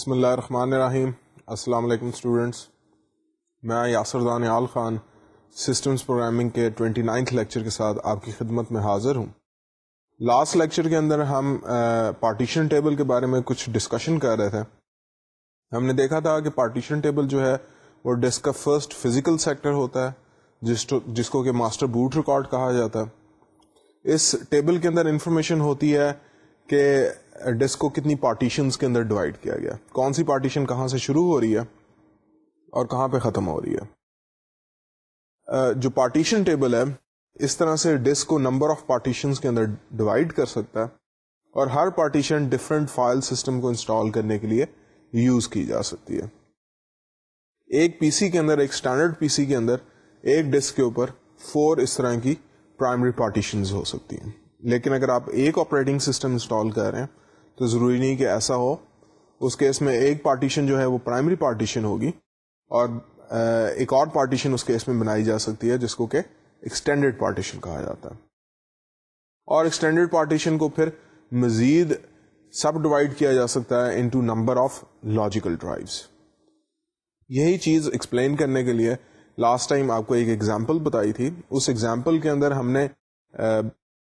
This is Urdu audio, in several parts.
بسم اللہ الرحمن الرحیم۔ السلام علیکم اسٹوڈینٹس میں یاسر دانیال خان سسٹمز پروگرامنگ کے ٹوینٹی نائنتھ لیکچر کے ساتھ آپ کی خدمت میں حاضر ہوں۔ لاسٹ لیکچر کے اندر ہم پارٹیشن ٹیبل کے بارے میں کچھ ڈسکشن کر رہے تھے۔ ہم نے دیکھا تھا کہ پارٹیشن ٹیبل جو ہے، وہ ڈسک کا فرسٹ فزیکل سیکٹر ہوتا ہے، جس جس کو کہ ماسٹر بوٹ ریکارڈ کہا جاتا ہے۔ اس ٹیبل کے اندر انفارمیشن ہوتی ہے کہ ڈسک کو کتنی پارٹیشنز کے اندر ڈیوائڈ کیا گیا؟ کون سی پارٹیشن کہاں سے شروع ہو رہی ہے اور کہاں پہ ختم ہو رہی ہے؟ جو پارٹیشن ٹیبل ہے، اس طرح سے ڈسک کو نمبر آف پارٹیشن کے اندر ڈیوائڈ کر سکتا ہے اور ہر پارٹیشن ڈفرینٹ فائل سسٹم کو انسٹال کرنے کے لیے یوز کی جا سکتی ہے۔ ایک پی سی کے اندر، ایک اسٹینڈرڈ پی سی کے اندر، ایک ڈسک کے اوپر فور اس طرح کی پرائمری پارٹیشن ہو سکتی ہیں۔ لیکن اگر آپ ایک آپریٹنگ سسٹم انسٹال کر رہے ہیں تو ضروری نہیں کہ ایسا ہو۔ اس کیس میں ایک پارٹیشن جو ہے وہ پرائمری پارٹیشن ہوگی اور ایک اور پارٹیشن اس کیس میں بنائی جا سکتی ہے جس کو کہ ایکسٹینڈیڈ پارٹیشن کہا جاتا ہے۔ اور ایکسٹینڈیڈ پارٹیشن کو پھر مزید سب ڈیوائڈ کیا جا سکتا ہے into number of logical drives یہی چیز ایکسپلین کرنے کے لیے لاسٹ ٹائم آپ کو ایک ایگزامپل بتائی تھی۔ اس ایگزامپل کے اندر ہم نے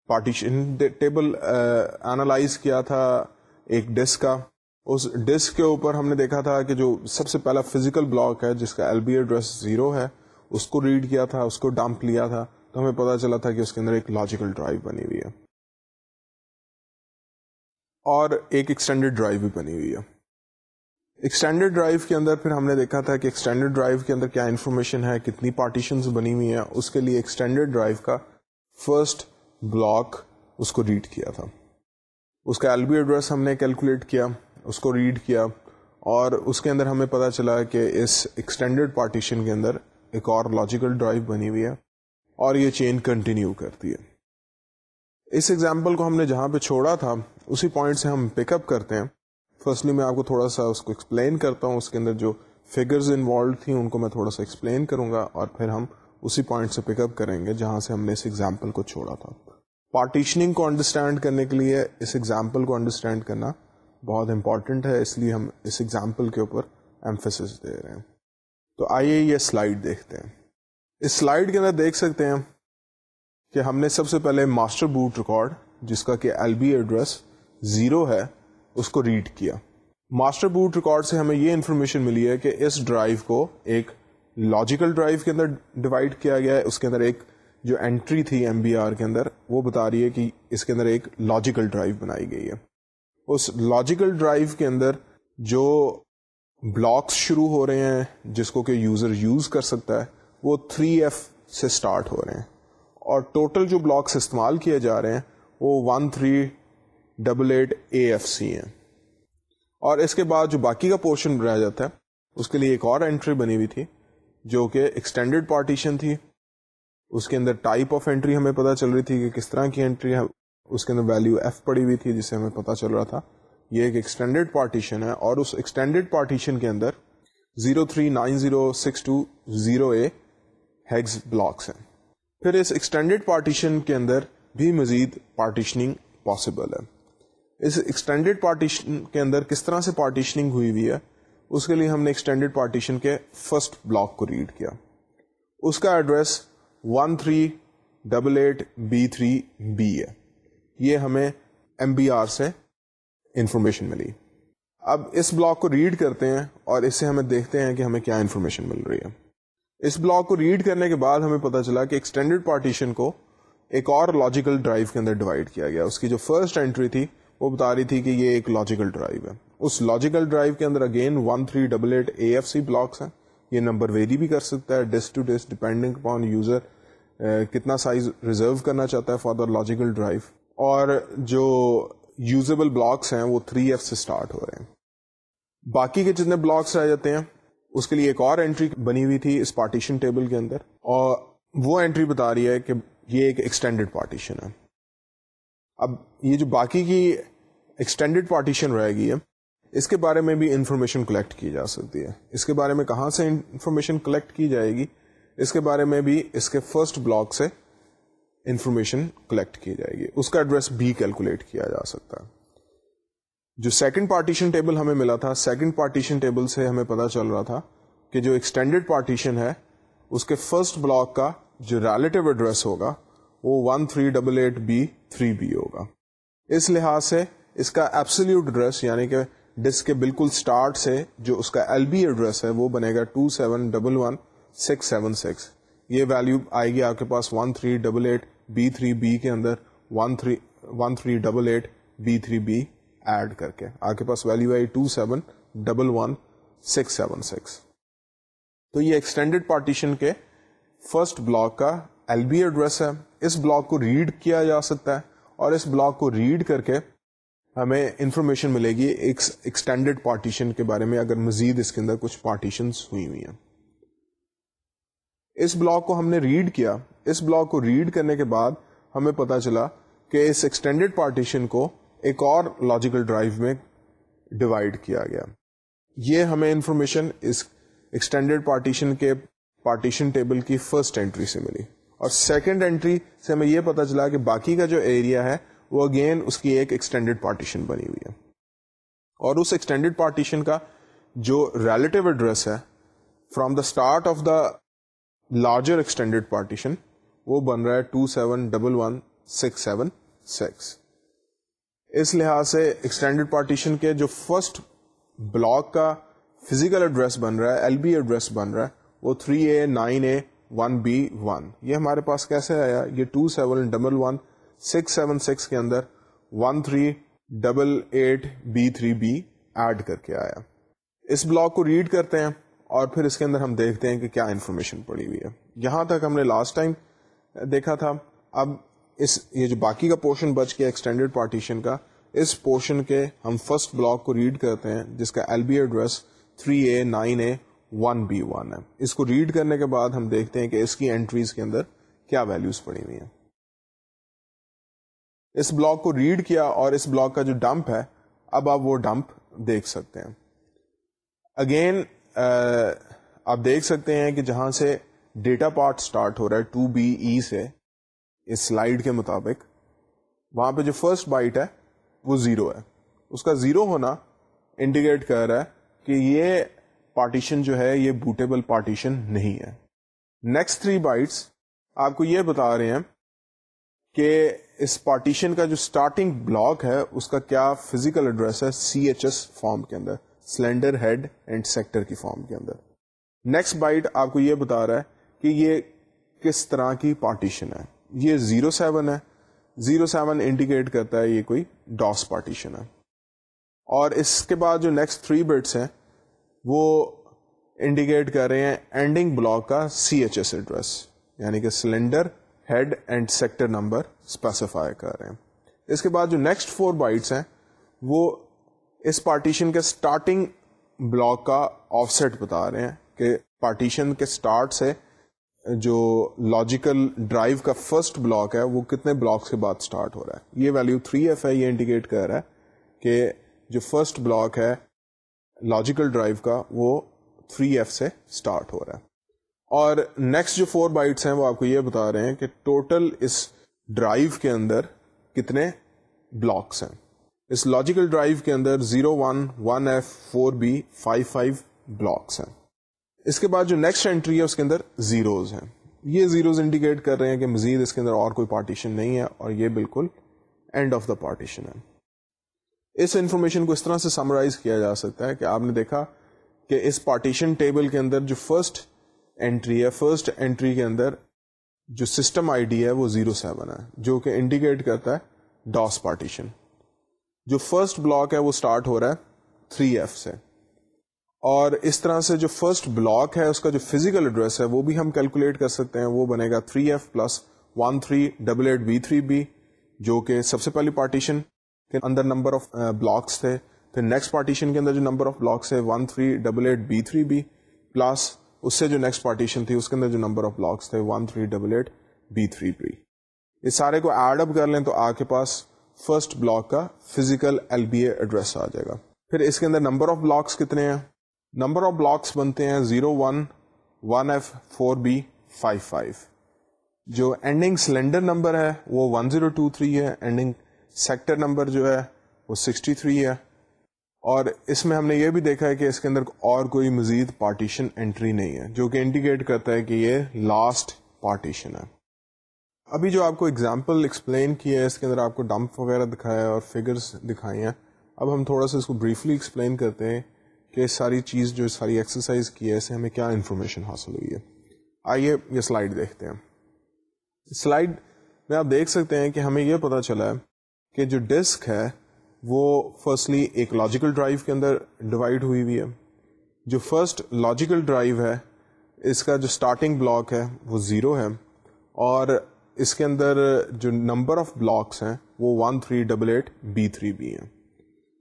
پارٹیشن ٹیبل اینالائز کیا تھا۔ ایک ڈسک کا۔ اس ڈسک کے اوپر ہم نے دیکھا تھا کہ جو سب سے پہلا فزیکل بلاک ہے، جس کا ایل بی ایڈریس زیرو ہے، اس کو ریڈ کیا تھا، اس کو ڈمپ لیا تھا۔ تو ہمیں پتا چلا تھا کہ اس کے اندر ایک لاجیکل ڈرائیو بنی ہوئی ہے۔ اور ایک ایکسٹینڈیڈ ڈرائیو بھی بنی ہوئی ہے۔ ایکسٹینڈیڈ ڈرائیو کے اندر پھر ہم نے دیکھا تھا کہ ایکسٹینڈیڈ ڈرائیو کے اندر کیا انفارمیشن ہے، کتنی پارٹیشن بنی ہوئی ہیں۔ اس کے لیے ایکسٹینڈیڈ ڈرائیو کا فرسٹ بلاک اس کو ریڈ کیا تھا۔ اس کا ایل بی ایڈریس ہم نے کیلکولیٹ کیا، اس کو ریڈ کیا اور اس کے اندر ہمیں پتا چلا کہ اس ایکسٹینڈیڈ پارٹیشن کے اندر ایک اور لاجیکل ڈرائیو بنی ہوئی ہے اور یہ چین کنٹینیو کرتی ہے۔ اس ایگزامپل کو ہم نے جہاں پہ چھوڑا تھا، اسی پوائنٹ سے ہم پک اپ کرتے ہیں۔ فرسٹلی میں آپ کو تھوڑا سا اس کو ایکسپلین کرتا ہوں، اس کے اندر جو فگرز انوالوڈ تھیں، ان کو میں تھوڑا سا ایکسپلین کروں گا اور پھر ہم اسی پوائنٹ سے پک اپ کریں گے جہاں سے ہم نے اس ایگزامپل کو چھوڑا تھا۔ پارٹیشننگ کو انڈرسٹینڈ کرنے کے لیے اس ایگزامپل کو انڈرسٹینڈ کرنا بہت امپورٹنٹ ہے، اس لیے ہم اس ایگزامپل کے اوپر ایمفیس دے رہے ہیں۔ تو آئیے یہ سلائڈ دیکھتے ہیں۔ اس سلائڈ کے اندر دیکھ سکتے ہیں کہ ہم نے سب سے پہلے ماسٹر بوٹ ریکارڈ جس کا کہ ایل بی ایڈریس زیرو ہے، اس کو ریڈ کیا۔ ماسٹر بوٹ ریکارڈ سے ہمیں یہ انفارمیشن ملی ہے کہ اس ڈرائیو کو ایک لاجیکل ڈرائیو کے اندر ڈیوائڈ کیا گیا ہے، اس کے اندر ایک جو انٹری تھی ایم بی آر کے اندر، وہ بتا رہی ہے کہ اس کے اندر ایک لاجیکل ڈرائیو بنائی گئی ہے۔ اس لاجیکل ڈرائیو کے اندر جو بلاکس شروع ہو رہے ہیں، جس کو کہ یوزر یوز کر سکتا ہے، وہ 3F سے سٹارٹ ہو رہے ہیں۔ اور ٹوٹل جو بلاکس استعمال کیے جا رہے ہیں، وہ one three double eight A F C ہیں۔ اور اس کے بعد جو باقی کا پورشن رہ جاتا ہے، اس کے لیے ایک اور انٹری بنی ہوئی تھی، جو کہ ایکسٹینڈیڈ پارٹیشن تھی۔ اس کے اندر ٹائپ آف انٹری ہمیں پتا چل رہی تھی کہ کس طرح کی انٹری اس کے اندر ویلو ایف پڑی ہوئی تھی، جسے ہمیں پتا چل رہا تھا۔ یہ ایک ایکسٹینڈیڈ پارٹیشن ہے اور اس ایکسٹینڈیڈ پارٹیشن کے اندر zero three nine zero six two zero A hex blocks ہیں۔ پھر اس ایکسٹینڈیڈ پارٹیشن کے اندر بھی مزید پارٹیشننگ پاسبل ہے۔ اس ایکسٹینڈیڈ پارٹیشن کے اندر کس طرح سے پارٹیشننگ ہوئی ہوئی ہے، اس کے لیے ہم نے ایکسٹینڈیڈ پارٹیشن کے فرسٹ بلاک کو ریڈ کیا۔ اس کا address one three double eight B three B ہے یہ ہمیں ایم بی آر سے انفارمیشن ملی۔ اب اس بلاک کو ریڈ کرتے ہیں اور اس سے ہمیں دیکھتے ہیں کہ ہمیں کیا انفارمیشن مل رہی ہے۔ اس بلاک کو ریڈ کرنے کے بعد ہمیں پتا چلا کہ ایکسٹینڈیڈ پارٹیشن کو ایک اور لاجیکل ڈرائیو کے اندر ڈیوائڈ کیا گیا۔ اس کی جو فرسٹ انٹری تھی، وہ بتا رہی تھی کہ یہ ایک لاجیکل ڈرائیو ہے۔ اس لاجیکل ڈرائیو کے اندر again one three double eight A F C blocks ہیں۔ یہ نمبر ویری بھی کر سکتا ہے۔ Disk to disk depending upon user کتنا سائز ریزرو کرنا چاہتا ہے فار دا لاجیکل ڈرائیو اور جو یوزیبل بلاکس ہیں، وہ 3 ایف سے اسٹارٹ ہو رہے ہیں۔ باقی کے جتنے بلاکس رہ جاتے ہیں، اس کے لیے ایک اور انٹری بنی ہوئی تھی اس پارٹیشن ٹیبل کے اندر۔ اور وہ انٹری بتا رہی ہے کہ یہ ایک ایکسٹینڈیڈ پارٹیشن ہے۔ اب یہ جو باقی کی ایکسٹینڈیڈ پارٹیشن رہے گی ہے، اس کے بارے میں بھی انفارمیشن کلیکٹ کی جا سکتی ہے۔ اس کے بارے میں کہاں سے انفارمیشن کلیکٹ کی جائے گی؟ اس کے بارے میں بھی اس کے فرسٹ بلاک سے انفارمیشن کلیکٹ کی جائے گی۔ اس کا ایڈریس بھی کیلکولیٹ کیا جا سکتا۔ ہے جو سیکنڈ پارٹیشن ٹیبل ہمیں ملا تھا سیکنڈ پارٹیشن ٹیبل سے ہمیں پتا چل رہا تھا کہ جو ایکسٹینڈیڈ پارٹیشن ہے، اس کے فرسٹ بلاک کا جو ریلیٹو ایڈریس ہوگا، وہ one three double eight B three B ہوگا۔ اس لحاظ سے اس کا ایپسلوٹ ایڈریس یعنی کہ ڈسک کے بالکل اسٹارٹ سے جو اس کا ایل بی ایڈریس ہے، وہ بنے گا two seven double one six seven six یہ ویلو آئے گی آپ کے پاس one three double eight B three B کے اندر one three one three double eight B three B add کر کے آپ کے پاس ویلو آئی two seven double one six seven six تو یہ ایکسٹینڈیڈ پارٹیشن کے فرسٹ بلاک کا ایل بی ایڈریس ہے. اس بلاک کو ریڈ کیا جا سکتا ہے اور اس بلاک کو ریڈ کر کے ہمیں انفارمیشن ملے گی ایکسٹینڈیڈ پارٹیشن کے بارے میں، اگر مزید اس کے اندر کچھ پارٹیشن ہوئی ہوئی ہیں۔ اس بلاک کو ہم نے ریڈ کیا۔ اس بلاک کو ریڈ کرنے کے بعد ہمیں پتا چلا کہ اس ایکسٹینڈیڈ پارٹیشن کو ایک اور لاجیکل ڈرائیو میں ڈیوائڈ کیا گیا۔ یہ ہمیں انفارمیشن اس ایکسٹینڈیڈ پارٹیشن کے پارٹیشن ٹیبل کی فرسٹ اینٹری سے ملی۔ اور سیکنڈ اینٹری سے ہمیں یہ پتا چلا کہ باقی کا جو ایریا ہے وہ اگین اس کی ایک ایکسٹینڈیڈ پارٹیشن بنی ہوئی ہے۔ اور اس ایکسٹینڈیڈ پارٹیشن کا جو ریلیٹو ایڈریس ہے from the start of the larger extended partition وہ بن رہا ہے two seven double one six seven six اس لحاظ سے ایکسٹینڈیڈ پارٹیشن کے جو فرسٹ بلاک کا فزیکل ایڈریس بن رہا ہے ایل بی ایڈریس بن رہا ہے، وہ three A nine A one B one یہ ہمارے پاس کیسے آیا؟ یہ two seven double one six seven six کے اندر one three double eight B three B add کر کے آیا۔ اس بلاک کو ریڈ کرتے ہیں۔ اور پھر اس کے اندر ہم دیکھتے ہیں کہ کیا انفارمیشن پڑی ہوئی ہے۔ یہاں تک ہم نے لاسٹ ٹائم دیکھا تھا۔ اب اس، یہ جو باقی کا پورشن بچ گیا ایکسٹینڈیڈ پارٹیشن کا، اس پورشن کے ہم فرسٹ بلاک کو ریڈ کرتے ہیں، جس کا L B address three A nine A one B one ہے۔ اس کو ریڈ کرنے کے بعد ہم دیکھتے ہیں کہ اس کی اینٹریز کے اندر کیا ویلوز پڑی ہوئی ہیں۔ اس بلاک کو ریڈ کیا اور اس بلاک کا جو ڈمپ ہے، اب آپ وہ ڈمپ دیکھ سکتے ہیں۔ اگین آپ دیکھ سکتے ہیں کہ جہاں سے ڈیٹا پارٹ اسٹارٹ ہو رہا ہے، ٹو بی ای سے، اس سلائڈ کے مطابق، وہاں پہ جو فرسٹ بائٹ ہے، وہ زیرو ہے۔ اس کا زیرو ہونا انڈیکیٹ کر رہا ہے کہ یہ پارٹیشن جو ہے، یہ بوٹیبل پارٹیشن نہیں ہے۔ نیکسٹ تھری بائٹس آپ کو یہ بتا رہے ہیں کہ اس پارٹیشن کا جو اسٹارٹنگ بلاک ہے، اس کا کیا فزیکل ایڈریس ہے، سی ایچ ایس فارم کے اندر۔ سلینڈر ہیڈ اینڈ سیکٹر کی فارم کے اندر۔ نیکسٹ بائٹ آپ کو یہ بتا رہا ہے کہ یہ کس طرح کی پارٹیشن ہے۔ یہ زیرو سیون ہے۔ زیرو سیون انڈیکیٹ کرتا ہے یہ کوئی ڈاس پارٹیشن ہے۔ اور اس کے بعد جو نیکسٹ تھری بٹس ہیں، وہ انڈیکیٹ کر رہے ہیں اینڈنگ بلاک کا سی ایچ ایس ایڈریس یعنی کہ cylinder head and sector number specify کر رہے ہیں۔ اس کے بعد جو نیکسٹ فور بائٹس ہیں، وہ اس پارٹیشن کے اسٹارٹنگ بلاک کا آف سیٹ بتا رہے ہیں کہ پارٹیشن کے اسٹارٹ سے جو لاجیکل ڈرائیو کا فرسٹ بلاک ہے، وہ کتنے بلاک کے بعد اسٹارٹ ہو رہا ہے۔ یہ ویلو 3 ایف ہے یہ انڈیکیٹ کر رہا ہے کہ جو فرسٹ بلاک ہے لاجیکل ڈرائیو کا، وہ 3 ایف سے اسٹارٹ ہو رہا ہے۔ اور نیکسٹ جو فور بائٹس ہیں، وہ آپ کو یہ بتا رہے ہیں کہ ٹوٹل اس ڈرائیو کے اندر کتنے بلاکس ہیں۔ اس لاجیکل ڈرائیو کے اندر zero one one F four B five five blocks ہیں۔ اس کے بعد جو نیکسٹ انٹری ہے اس کے اندر زیروز ہیں۔ یہ زیروز انڈیکیٹ کر رہے ہیں کہ مزید اس کے اندر اور کوئی پارٹیشن نہیں ہے اور یہ بالکل اینڈ آف دا پارٹیشن ہے۔ اس انفارمیشن کو اس طرح سے سمرائز کیا جا سکتا ہے کہ آپ نے دیکھا کہ اس پارٹیشن ٹیبل کے اندر جو فرسٹ انٹری ہے فرسٹ انٹری کے اندر جو سسٹم آئی ڈی ہے وہ زیرو سیون ہے، جو کہ انڈیکیٹ کرتا ہے ڈاس پارٹیشن جو فرسٹ بلاک ہے وہ اسٹارٹ ہو رہا ہے تھری ایف سے۔ اور اس طرح سے جو فرسٹ بلاک ہے، اس کا جو فزیکل ایڈریس ہے، وہ بھی ہم کیلکولیٹ کر سکتے ہیں۔ وہ بنے گا three F plus one three double eight B three B جو کہ سب سے پہلی پارٹیشن کے اندر نمبر آف بلاکس تھے۔ پھر نیکسٹ پارٹیشن کے اندر جو نمبر آف بلاکس ہے one three double eight B three B plus اس سے جو نیکسٹ پارٹیشن تھی، اس کے اندر جو نمبر آف بلاکس تھے one three double eight B three B اس سارے کو ایڈ اپ کر لیں تو آپ کے پاس فرسٹ بلاک کا physical L B A address آ جائے گا۔ پھر اس کے اندر نمبر آف بلاکس کتنے ہیں؟ نمبر آف بلاکس بنتے ہیں zero one one F four B five five جو اینڈنگ سلینڈر نمبر ہے وہ ون زیرو ٹو تھری ہے اینڈنگ سیکٹر نمبر جو ہے وہ سکسٹی تھری ہے۔ اور اس میں ہم نے یہ بھی دیکھا ہے کہ اس کے اندر اور کوئی مزید پارٹیشن انٹری نہیں ہے، جو کہ انڈیکیٹ کرتا ہے کہ یہ لاسٹ پارٹیشن ہے۔ ابھی جو آپ کو اگزامپل ایکسپلین کیا ہے، اس کے اندر آپ کو ڈمپ وغیرہ دکھایا ہے اور فگرس دکھائی ہیں۔ اب ہم تھوڑا سا اس کو بریفلی ایکسپلین کرتے ہیں کہ ساری چیز جو ساری ایکسرسائز کی ہے، اس سے ہمیں کیا انفارمیشن حاصل ہوئی ہے۔ آئیے یہ سلائڈ دیکھتے ہیں۔ سلائڈ میں آپ دیکھ سکتے ہیں کہ ہمیں یہ پتا چلا ہے کہ جو ڈسک ہے، وہ فرسٹلی ایک لاجیکل ڈرائیو کے اندر ڈیوائڈ ہوئی ہوئی ہے۔ جو فرسٹ لاجیکل ڈرائیو ہے، اس کا جو اسٹارٹنگ بلاک ہے، وہ زیرو ہے۔ اور اس کے اندر جو نمبر آف بلاکس ہیں وہ one three double eight B three B ہیں۔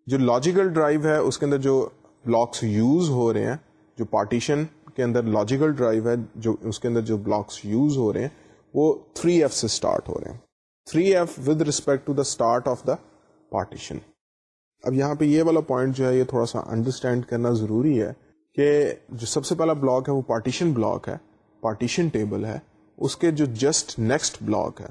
جو لاجیکل ڈرائیو ہے اس کے اندر جو بلاکس یوز ہو رہے ہیں، جو پارٹیشن کے اندر لاجیکل ڈرائیو ہے، جو اس کے اندر جو بلاکس یوز ہو رہے ہیں، وہ تھری ایف سے اسٹارٹ ہو رہے ہیں۔ Three F with respect to the start of the partition اب یہاں پہ یہ والا پوائنٹ جو ہے، یہ تھوڑا سا انڈرسٹینڈ کرنا ضروری ہے کہ جو سب سے پہلا بلاک ہے، وہ پارٹیشن بلاک ہے پارٹیشن ٹیبل ہے۔ اس کے جو جسٹ نیکسٹ بلاک ہے،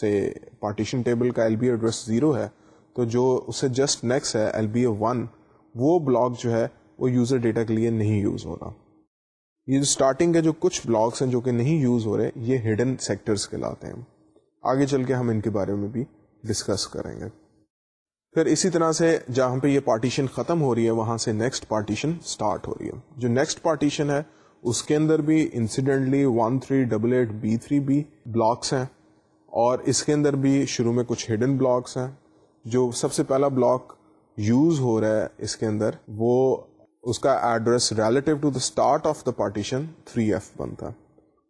سے پارٹیشن ٹیبل کا ایل بی ایڈریس زیرو ہے، تو جو اسے جسٹ نیکسٹ ہے ایل بی اے ون وہ بلاک جو ہے، وہ یوزر ڈیٹا کے لیے نہیں یوز ہو رہا۔ یہ جو اسٹارٹنگ کے جو کچھ بلاکس ہیں، جو کہ نہیں یوز ہو رہے، یہ ہڈن سیکٹرز کے لاتے ہیں۔ آگے چل کے ہم ان کے بارے میں بھی ڈسکس کریں گے۔ پھر اسی طرح سے جہاں پہ یہ پارٹیشن ختم ہو رہی ہے، وہاں سے نیکسٹ پارٹیشن اسٹارٹ ہو رہی ہے۔ جو نیکسٹ پارٹیشن ہے اس کے اندر بھی incidentally one three double eight B three B blocks ہیں اور اس کے اندر بھی شروع میں کچھ ہڈن بلاکس ہیں۔ جو سب سے پہلا بلاک یوز ہو رہا ہے اس کے اندر، وہ اس کا address relative to the start of the partition three F بنتا ہے۔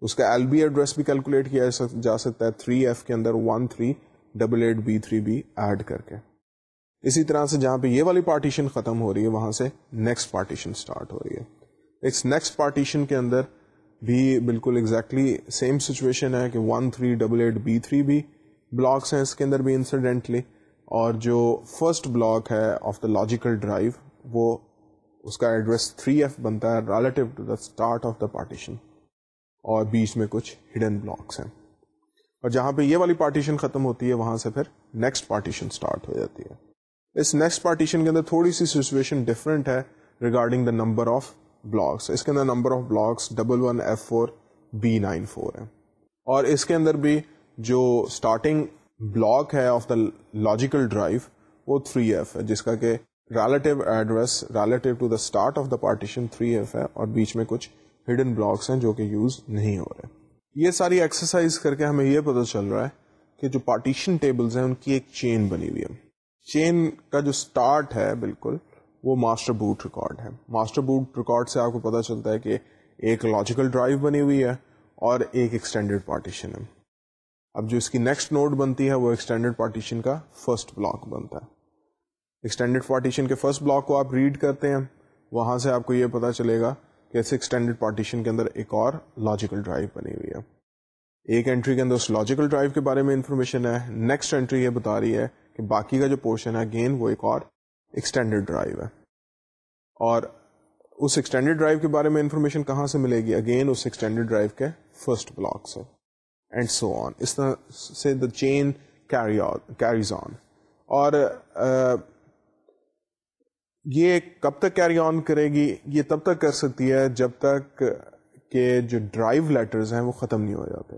اس کا ایل بی ایڈریس بھی کیلکولیٹ کیا جا سکتا ہے تھری ایف کے اندر one three double eight B three B add کر کے۔ اسی طرح سے جہاں پہ یہ والی پارٹیشن ختم ہو رہی ہے، وہاں سے نیکسٹ پارٹیشن اسٹارٹ ہو رہی ہے۔ اس نیکسٹ پارٹیشن کے اندر بھی بالکل ایگزیکٹلی سیم سچویشن ہے کہ one three double eight B three بھی بلاکس ہیں اس کے اندر بھی انسیڈنٹلی اور جو فرسٹ بلاک ہے آف دا لاجیکل ڈرائیو وہ اس کا ایڈریس تھری ایف بنتا ہے relative to the start of the partition اور بیچ میں کچھ ہڈن بلاکس ہیں اور جہاں پہ یہ والی پارٹیشن ختم ہوتی ہے وہاں سے پھر نیکسٹ پارٹیشن اسٹارٹ ہو جاتی ہے اس نیکسٹ پارٹیشن کے اندر تھوڑی سی سچویشن ڈفرنٹ ہے regarding the number of blocks اس کے اندر number of blocks double one F four B nine four ہے۔ اور اس کے اندر بھی جو اسٹارٹنگ بلاک ہے آف دا لاجیکل ڈرائیو وہ تھری ایف ہے، جس کا کہ relative address relative to the start of the partition three F ہے اور بیچ میں کچھ ہڈن بلاکس ہیں جو کہ یوز نہیں ہو رہے۔ یہ ساری ایکسرسائز کر کے ہمیں یہ پتا چل رہا ہے کہ جو پارٹیشن ٹیبلز ہیں، ان کی ایک چین بنی ہوئی ہے۔ چین کا جو اسٹارٹ ہے، بالکل وہ ماسٹر بوٹ ریکارڈ ہے۔ ماسٹر بوٹ ریکارڈ سے آپ کو پتا چلتا ہے کہ ایک لاجیکل ڈرائیو بنی ہوئی ہے اور ایک ایکسٹینڈیڈ پارٹیشن ہے۔ اب جو اس کی نیکسٹ نوڈ بنتی ہے وہ ایکسٹینڈیڈ پارٹیشن کا فرسٹ بلاک بنتا ہے۔ ایکسٹینڈیڈ پارٹیشن کے فرسٹ بلاک کو آپ ریڈ کرتے ہیں، وہاں سے آپ کو یہ پتا چلے گا کہ اس ایکسٹینڈیڈ پارٹیشن کے اندر ایک اور لاجیکل ڈرائیو بنی ہوئی ہے۔ ایک انٹری کے اندر اس لاجیکل ڈرائیو کے بارے میں انفارمیشن ہے نیکسٹ انٹری یہ بتا رہی ہے کہ باقی کا جو پورشن ہے اگین وہ ایک اور ایکسٹینڈیڈ ڈرائیو ہے۔ اور اس ایکسٹینڈیڈ ڈرائیو کے بارے میں انفارمیشن کہاں سے ملے گی؟ اگین اس ایکسٹینڈیڈ ڈرائیو کے فرسٹ بلاک سے۔ اینڈ سو آن اس طرح سے دا چین کیریز آن اور یہ کب تک کیری آن کرے گی؟ یہ تب تک کر سکتی ہے جب تک کہ جو ڈرائیو لیٹرز ہیں وہ ختم نہیں ہو جاتے۔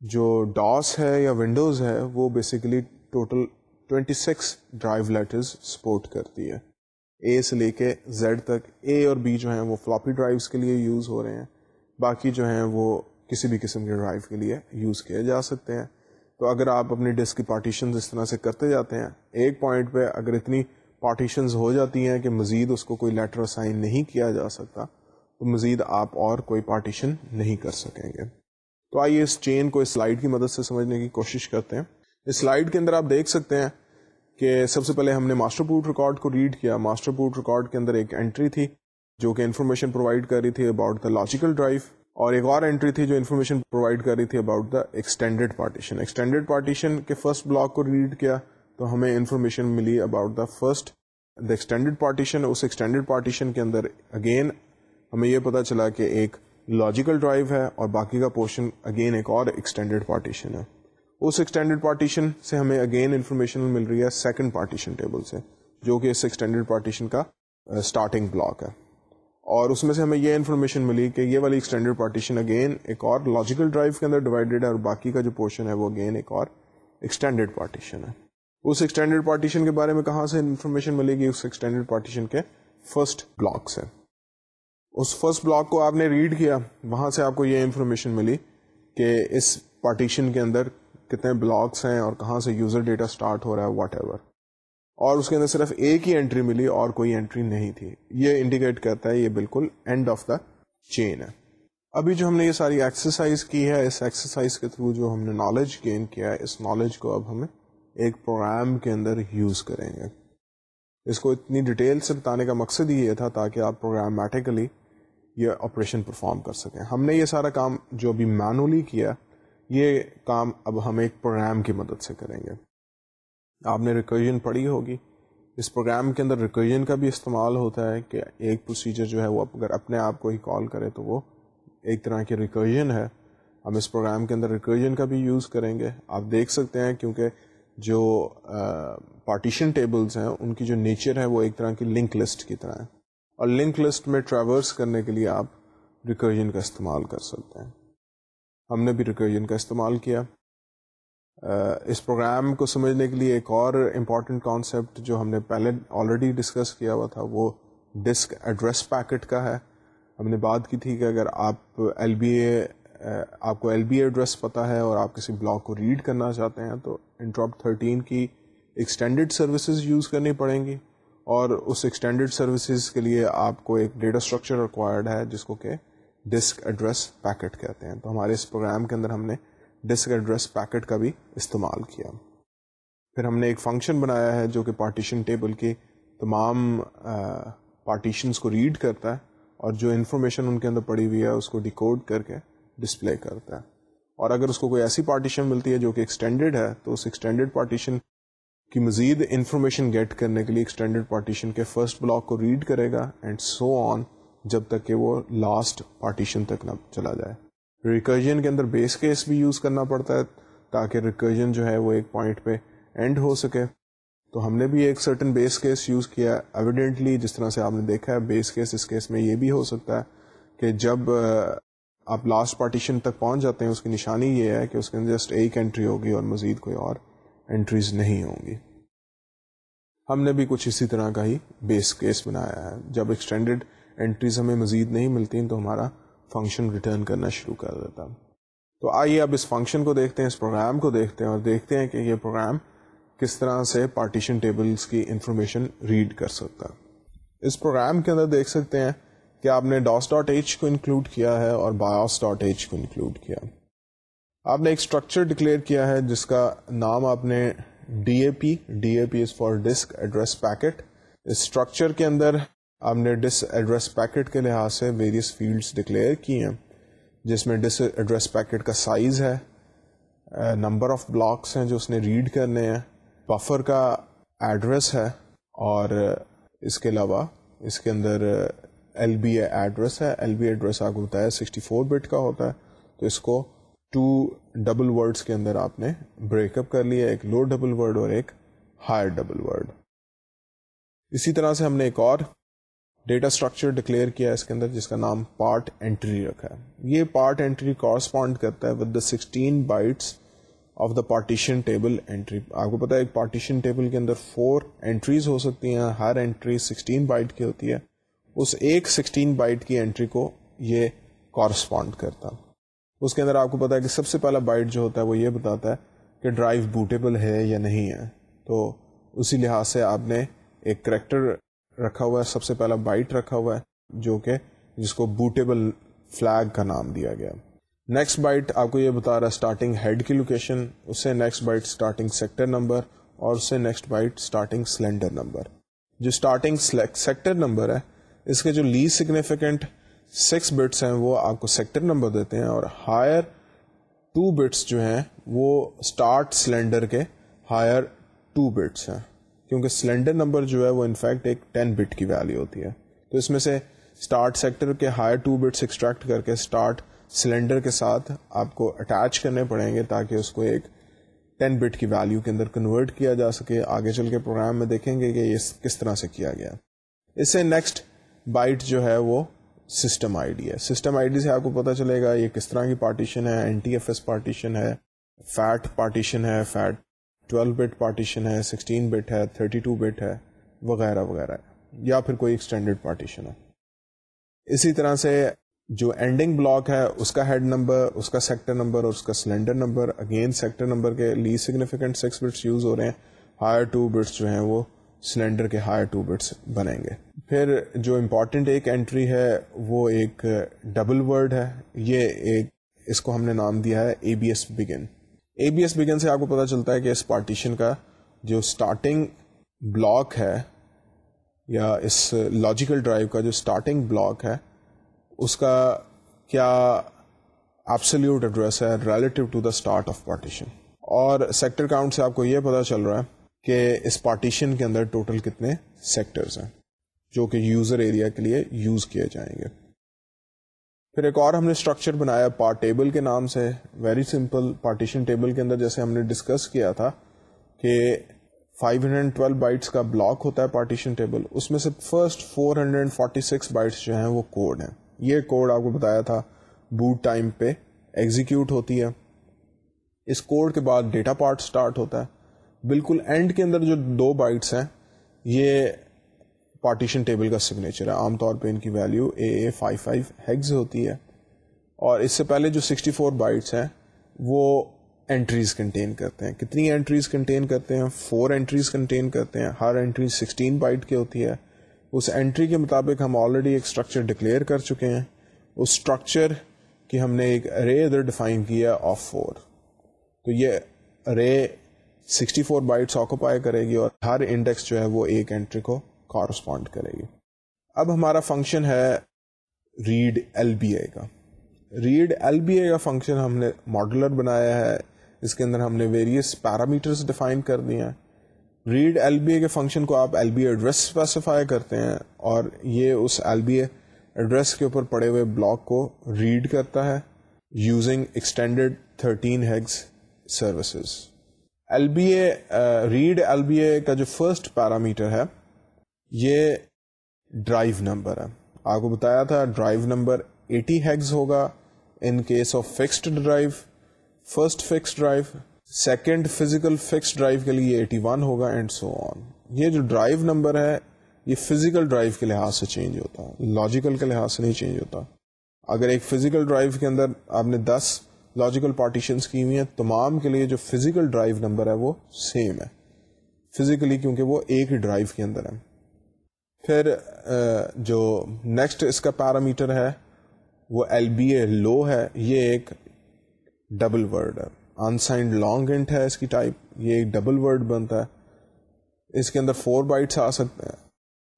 جو ڈاس ہے یا ونڈوز ہے وہ basically total 26 drive letters support کرتی ہے اے سے لے کے زیڈ تک اے اور بی جو ہیں وہ فلاپی ڈرائیوز کے لیے یوز ہو رہے ہیں۔ باقی جو ہیں وہ کسی بھی قسم کے ڈرائیو کے لیے یوز کیے جا سکتے ہیں۔ تو اگر آپ اپنی ڈسک کی پارٹیشن اس طرح سے کرتے جاتے ہیں، ایک پوائنٹ پہ اگر اتنی پارٹیشنز ہو جاتی ہیں کہ مزید اس کو کوئی لیٹر سائن نہیں کیا جا سکتا، تو مزید آپ اور کوئی پارٹیشن نہیں کر سکیں گے۔ تو آئیے اس چین کو اس سلائڈ کی مدد سے سمجھنے کی کوشش کرتے ہیں۔ اس سلائڈ کے اندر آپ دیکھ سکتے ہیں کہ سب سے پہلے ہم نے ماسٹر بوٹ ریکارڈ کو ریڈ کیا۔ ماسٹر بوٹ ریکارڈ کے اندر ایک انٹری تھی جو کہ انفارمیشن پرووائڈ کر رہی تھی اباؤٹ دا لاجیکل ڈرائیو اور ایک اور انٹری تھی جو انفارمیشن پرووائڈ کر رہی تھی about the extended partition extended partition کے فرسٹ بلاک کو ریڈ کیا تو ہمیں انفارمیشن ملی about the first the extended partition us extended partition کے اندر اگین ہمیں یہ پتا چلا کہ ایک لاجیکل ڈرائیو ہے اور باقی کا پورشن اگین ایک اور ایکسٹینڈیڈ پارٹیشن ہے۔ اس ایکسٹینڈیڈ پارٹیشن سے ہمیں اگین انفارمیشن مل رہی ہے سیکنڈ پارٹیشن ٹیبل سے، جو کہ اس ایکسٹینڈیڈ پارٹیشن کا uh, اسٹارٹنگ بلاک ہے۔ اور اس میں سے ہمیں یہ انفارمیشن ملی کہ یہ والی ایکسٹینڈیڈ پارٹیشن اگین ایک اور لاجیکل ڈرائیو کے اندر ڈیوائڈیڈ ہے اور باقی کا جو پورشن ہے وہ اگین ایک اور ایکسٹینڈیڈ پارٹیشن ہے۔ اس ایکسٹینڈیڈ پارٹیشن کے بارے میں کہاں سے انفارمیشن ملے گی اس ایکسٹینڈیڈ پارٹیشن کے فرسٹ بلاک سے اس فرسٹ بلاک کو آپ نے ریڈ کیا، وہاں سے آپ کو یہ انفارمیشن ملی کہ اس پارٹیشن کے اندر کتنے بلاکس ہیں اور کہاں سے یوزر ڈیٹا اسٹارٹ ہو رہا ہے واٹ ایور اور اس کے اندر صرف ایک ہی انٹری ملی اور کوئی انٹری نہیں تھی۔ یہ انڈیکیٹ کرتا ہے یہ بالکل اینڈ آف دا چین ہے۔ ابھی جو ہم نے یہ ساری ایکسرسائز کی ہے، اس ایکسرسائز کے تھرو جو ہم نے نالج گین کیا ہے، اس نالج کو اب ہمیں ایک پروگرام کے اندر یوز کریں گے۔ اس کو اتنی ڈیٹیل سے بتانے کا مقصد یہ تھا تاکہ آپ پروگرامیٹیکلی یہ آپریشن پرفارم کر سکیں۔ ہم نے یہ سارا کام جو ابھی مینولی کیا یہ کام اب ہم ایک پروگرام کی مدد سے کریں گے۔ آپ نے ریکرجن پڑھی ہوگی۔ اس پروگرام کے اندر ریکرجن کا بھی استعمال ہوتا ہے کہ ایک پروسیجر جو ہے وہ اگر اپنے آپ کو ہی کال کرے تو وہ ایک طرح کی ریکرجن ہے۔ ہم اس پروگرام کے اندر ریکرجن کا بھی یوز کریں گے۔ آپ دیکھ سکتے ہیں کیونکہ جو پارٹیشن ٹیبلز ہیں، ان کی جو نیچر ہے وہ ایک طرح کی لنک لسٹ کی طرح ہے۔ اور لنک لسٹ میں ٹریورس کرنے کے لیے آپ ریکرجن کا استعمال کر سکتے ہیں۔ ہم نے بھی ریکرجن کا استعمال کیا۔ اس پروگرام کو سمجھنے کے لیے ایک اور امپورٹنٹ کانسیپٹ جو ہم نے پہلے آلریڈی ڈسکس کیا ہوا تھا، وہ ڈسک ایڈریس پیکٹ کا ہے۔ ہم نے بات کی تھی کہ اگر آپ ایل بی اے آپ کو ایل بی اے ایڈریس پتا ہے اور آپ کسی بلاک کو ریڈ کرنا چاہتے ہیں، تو انٹراپ تھرٹین کی ایکسٹینڈیڈ سروسز یوز کرنی پڑیں گی۔ اور اس ایکسٹینڈیڈ سروسز کے لیے آپ کو ایک ڈیٹا اسٹرکچر ریکوائرڈ ہے، جس کو کہ ڈسک ایڈریس پیکٹ کہتے ہیں۔ تو ہمارے اس پروگرام کے اندر ہم نے ڈسک ایڈریس پیکٹ کا بھی استعمال کیا۔ پھر ہم نے ایک فنکشن بنایا ہے جو کہ پارٹیشن ٹیبل کی تمام پارٹیشنس کو ریڈ کرتا ہے اور جو انفارمیشن ان کے اندر پڑی ہوئی ہے اس کو ڈیکوڈ کر کے ڈسپلے کرتا ہے۔ اور اگر اس کو کوئی ایسی پارٹیشن ملتی ہے جو کہ ایکسٹینڈیڈ ہے، تو اس ایکسٹینڈیڈ پارٹیشن کی مزید انفارمیشن گیٹ کرنے کے لیے ایکسٹینڈیڈ پارٹیشن کے فرسٹ بلاک کو ریڈ کرے گا اینڈ سو آن جب تک کہ وہ لاسٹ پارٹیشن تک نہ چلا جائے۔ ریکرجن کے اندر بیس کیس بھی یوز کرنا پڑتا ہے تاکہ ریکرجن جو ہے وہ ایک پوائنٹ پہ اینڈ ہو سکے۔ تو ہم نے بھی ایک سرٹن بیس کیس یوز کیا۔ ایویڈینٹلی جس طرح سے آپ نے دیکھا ہے بیس کیس اس کیس میں یہ بھی ہو سکتا ہے کہ جب آپ لاسٹ پارٹیشن تک پہنچ جاتے ہیں، اس کی نشانی یہ ہے کہ اس کے اندر جسٹ ایک انٹری ہوگی اور مزید کوئی اور انٹریز نہیں ہوں گی۔ ہم نے بھی کچھ اسی طرح کا ہی بیس کیس بنایا ہے۔ جب ایکسٹینڈیڈ انٹریز ہمیں مزید نہیں ملتی تو ہمارا فنکشن ریٹرن کرنا شروع کر دیتا۔ تو آئیے اب اس فنکشن کو دیکھتے ہیں، اس پروگرام کو دیکھتے ہیں اور دیکھتے ہیں کہ یہ پروگرام کس طرح سے پارٹیشن ٹیبلز کی انفارمیشن ریڈ کر سکتا۔ اس پروگرام کے اندر دیکھ سکتے ہیں کہ آپ نے ڈاس ڈاٹ ایچ کو انکلوڈ کیا ہے اور بایوس ڈاٹ ایچ کو انکلوڈ کیا۔ آپ نے ایک اسٹرکچر ڈکلیئر کیا ہے، جس کا نام آپ نے D A P D A P is for disk address packet us structure کے اندر آپ نے ڈس ایڈریس پیکٹ کے لحاظ سے ویریس فیلڈس ڈکلیئر کی ہیں، جس میں ڈس ایڈریس پیکٹ کا سائز ہے نمبر آف بلاکس ہیں جو اس نے ریڈ کرنے ہیں بفر کا ایڈریس ہے اور اس کے علاوہ اس کے اندر ایل بی اے ایڈریس ہے ایل بی ایڈریس آپ کو بتایا سکسٹی فور بٹ کا ہوتا ہے، تو اس کو ٹو ڈبل ورڈس کے اندر آپ نے بریک اپ کر لیا، ایک لو ڈبل ورڈ اور ایک ہائر ڈبل ورڈ اسی طرح سے ہم نے ایک اور ڈیٹا اسٹرکچر ڈکلیئر کیا ہے اس کے اندر جس کا نام پارٹ اینٹری رکھا ہے۔ یہ پارٹ اینٹری کورسپونڈ کرتا ہے with the sixteen bytes of the partition table entry آپ کو پتا ہے ایک پارٹیشن ٹیبل کے اندر فور اینٹریز ہو سکتی ہیں۔ ہر اینٹری سکسٹین بائٹ کی ہوتی ہے۔ اس ایک سکسٹین بائٹ کی اینٹری کو یہ کورسپونڈ کرتا۔ اس کے اندر آپ کو پتا ہے کہ سب سے پہلا بائٹ جو ہوتا ہے وہ یہ بتاتا ہے کہ ڈرائیو بوٹیبل ہے یا نہیں ہے۔ تو اسی لحاظ سے آپ نے ایک کریکٹر رکھا ہوا ہے، سب سے پہلا بائٹ رکھا ہوا ہے، جو کہ جس کو بوٹیبل فلیگ کا نام دیا گیا۔ نیکسٹ بائٹ آپ کو یہ بتا رہا ہے اسٹارٹنگ ہیڈ کی لوکیشن اس سے next byte starting sector number اور اس سے next byte starting cylinder number جو اسٹارٹنگ سیکٹر نمبر ہے، اس کے جو لیز سگنیفیکینٹ سکس بٹس ہیں، وہ آپ کو سیکٹر نمبر دیتے ہیں اور ہائر ٹو بٹس جو ہیں، وہ اسٹارٹ سلینڈر کے ہائر ٹو بٹس ہیں۔ کیونکہ سلینڈر نمبر جو ہے وہ انفیکٹ ایک ٹین بٹ کی ویلو ہوتی ہے۔ تو اس میں سے اسٹارٹ سیکٹر کے ہائر ٹو بٹس ایکسٹریکٹ کر کے اسٹارٹ سلنڈر کے ساتھ آپ کو اٹیچ کرنے پڑیں گے تاکہ اس کو ایک ٹین بٹ کی ویلو کے اندر کنورٹ کیا جا سکے۔ آگے چل کے پروگرام میں دیکھیں گے کہ یہ کس طرح سے کیا گیا۔ اس سے نیکسٹ بائٹ جو ہے وہ سسٹم آئی ڈی ہے۔ سسٹم آئی ڈی سے آپ کو پتا چلے گا یہ کس طرح کی پارٹیشن ہے۔ N T F S partition ہے۔ فیٹ پارٹیشن ہے۔ فیٹ ٹویلو بٹ پارٹیشن ہے، سکسٹین بٹ ہے، تھرٹی ٹو بٹ ہے، وغیرہ وغیرہ، یا پھر کوئی ایکسٹینڈیڈ پارٹیشن ہے اسی طرح سے جو اینڈنگ بلاک ہے، اس کا ہیڈ نمبر، اس کا سیکٹر نمبر اور اس کا cylinder number, again sector number کے لی سگنیفیکینٹ سکس بٹس یوز ہو رہے ہیں۔ ہائر ٹو بٹس جو ہیں، وہ سلینڈر کے ہائر ٹو بٹس بنیں گے۔ پھر جو امپورٹنٹ ایک اینٹری ہے، وہ ایک ڈبل ورڈ ہے۔ یہ ایک، اس کو ہم نے نام دیا ہے A B S begin A B S begin سے آپ کو پتا چلتا ہے کہ اس پارٹیشن کا جو اسٹارٹنگ بلاک ہے یا اس لاجیکل ڈرائیو کا جو اسٹارٹنگ بلاک ہے، اس کا کیا ایپسلیوٹ ایڈریس ہے relative to the start of partition اور سیکٹر کاؤنٹ سے آپ کو یہ پتا چل رہا ہے کہ اس پارٹیشن کے اندر ٹوٹل کتنے سیکٹرز ہیں، جو کہ یوزر ایریا کے لیے یوز کیے جائیں گے۔ پھر ایک اور ہم نے اسٹرکچر بنایا پارٹ ٹیبل کے نام سے ویری سمپل پارٹیشن ٹیبل کے اندر جیسے ہم نے ڈسکس کیا تھا کہ 512 بائٹس کا بلاک ہوتا ہے پارٹیشن ٹیبل اس میں سے فرسٹ 446 بائٹس جو ہیں وہ کوڈ ہیں۔ یہ کوڈ آپ کو بتایا تھا بوٹ ٹائم پہ ایگزیکیوٹ ہوتی ہے۔ اس کوڈ کے بعد ڈیٹا پارٹ سٹارٹ ہوتا ہے۔ بالکل اینڈ کے اندر جو دو بائٹس ہیں، یہ پارٹیشن ٹیبل کا سگنیچر ہے۔ عام طور پہ ان کی value A A five five hex ہوتی ہے۔ اور اس سے پہلے جو سکسٹی فور بائٹس ہیں، وہ انٹریز کنٹین کرتے ہیں۔ کتنی انٹریز کنٹین کرتے ہیں؟ فور انٹریز کنٹین کرتے ہیں۔ ہر انٹری سکسٹین بائٹ کی ہوتی ہے۔ اس انٹری کے مطابق ہم آلریڈی ایک اسٹرکچر ڈکلیئر کر چکے ہیں۔ اس اسٹرکچر کی ہم نے ایک رے ادھر ڈیفائن کیا آف فور تو یہ رے سکسٹی فور بائٹس آکوپائی کرے گی اور ہر انڈیکس جو ہے وہ ایک انٹری کو کارسپونڈ کرے گی۔ اب ہمارا فنکشن ہے ریڈ ایل بی اے کا۔ ریڈ ایل بی اے کا فنکشن ہم نے ماڈولر بنایا ہے۔ اس کے اندر ہم نے ویریس پیرامیٹرس ڈیفائن کر دیے ہیں۔ ریڈ ایل بی اے کے فنکشن کو آپ L B A address specify کرتے ہیں اور یہ اس ایل بی اے ایڈریس کے اوپر پڑے ہوئے بلاک کو ریڈ کرتا ہے using extended thirteen hex services L B A read L B A کا جو فرسٹ پیرامیٹر ہے یہ ڈرائیو نمبر ہے۔ آپ کو بتایا تھا ڈرائیو نمبر ایٹی ہیگز ہوگا in case of fixed drive first fixed drive second physical fixed drive کے لیے ایٹی ون ہوگا اینڈ سو آن یہ جو ڈرائیو نمبر ہے، یہ فزیکل ڈرائیو کے لحاظ سے چینج ہوتا ہے۔ لاجیکل کے لحاظ سے نہیں چینج ہوتا۔ اگر ایک فزیکل ڈرائیو کے اندر آپ نے دس لاجیکل پارٹیشنس کی ہوئی ہیں، تمام کے لیے جو فزیکل ڈرائیو نمبر ہے وہ سیم ہے۔ فزیکلی کیونکہ وہ ایک ہی ڈرائیو کے اندر ہے۔ پھر جو نیکسٹ اس کا پیرامیٹر ہے، وہ ایل بی اے لو ہے، یہ ایک ڈبل ورڈ ہے۔ انسائنڈ لانگ انٹ ہے اس کی ٹائپ یہ ایک ڈبل ورڈ بنتا ہے۔ اس کے اندر فور بائٹس آ سکتے ہیں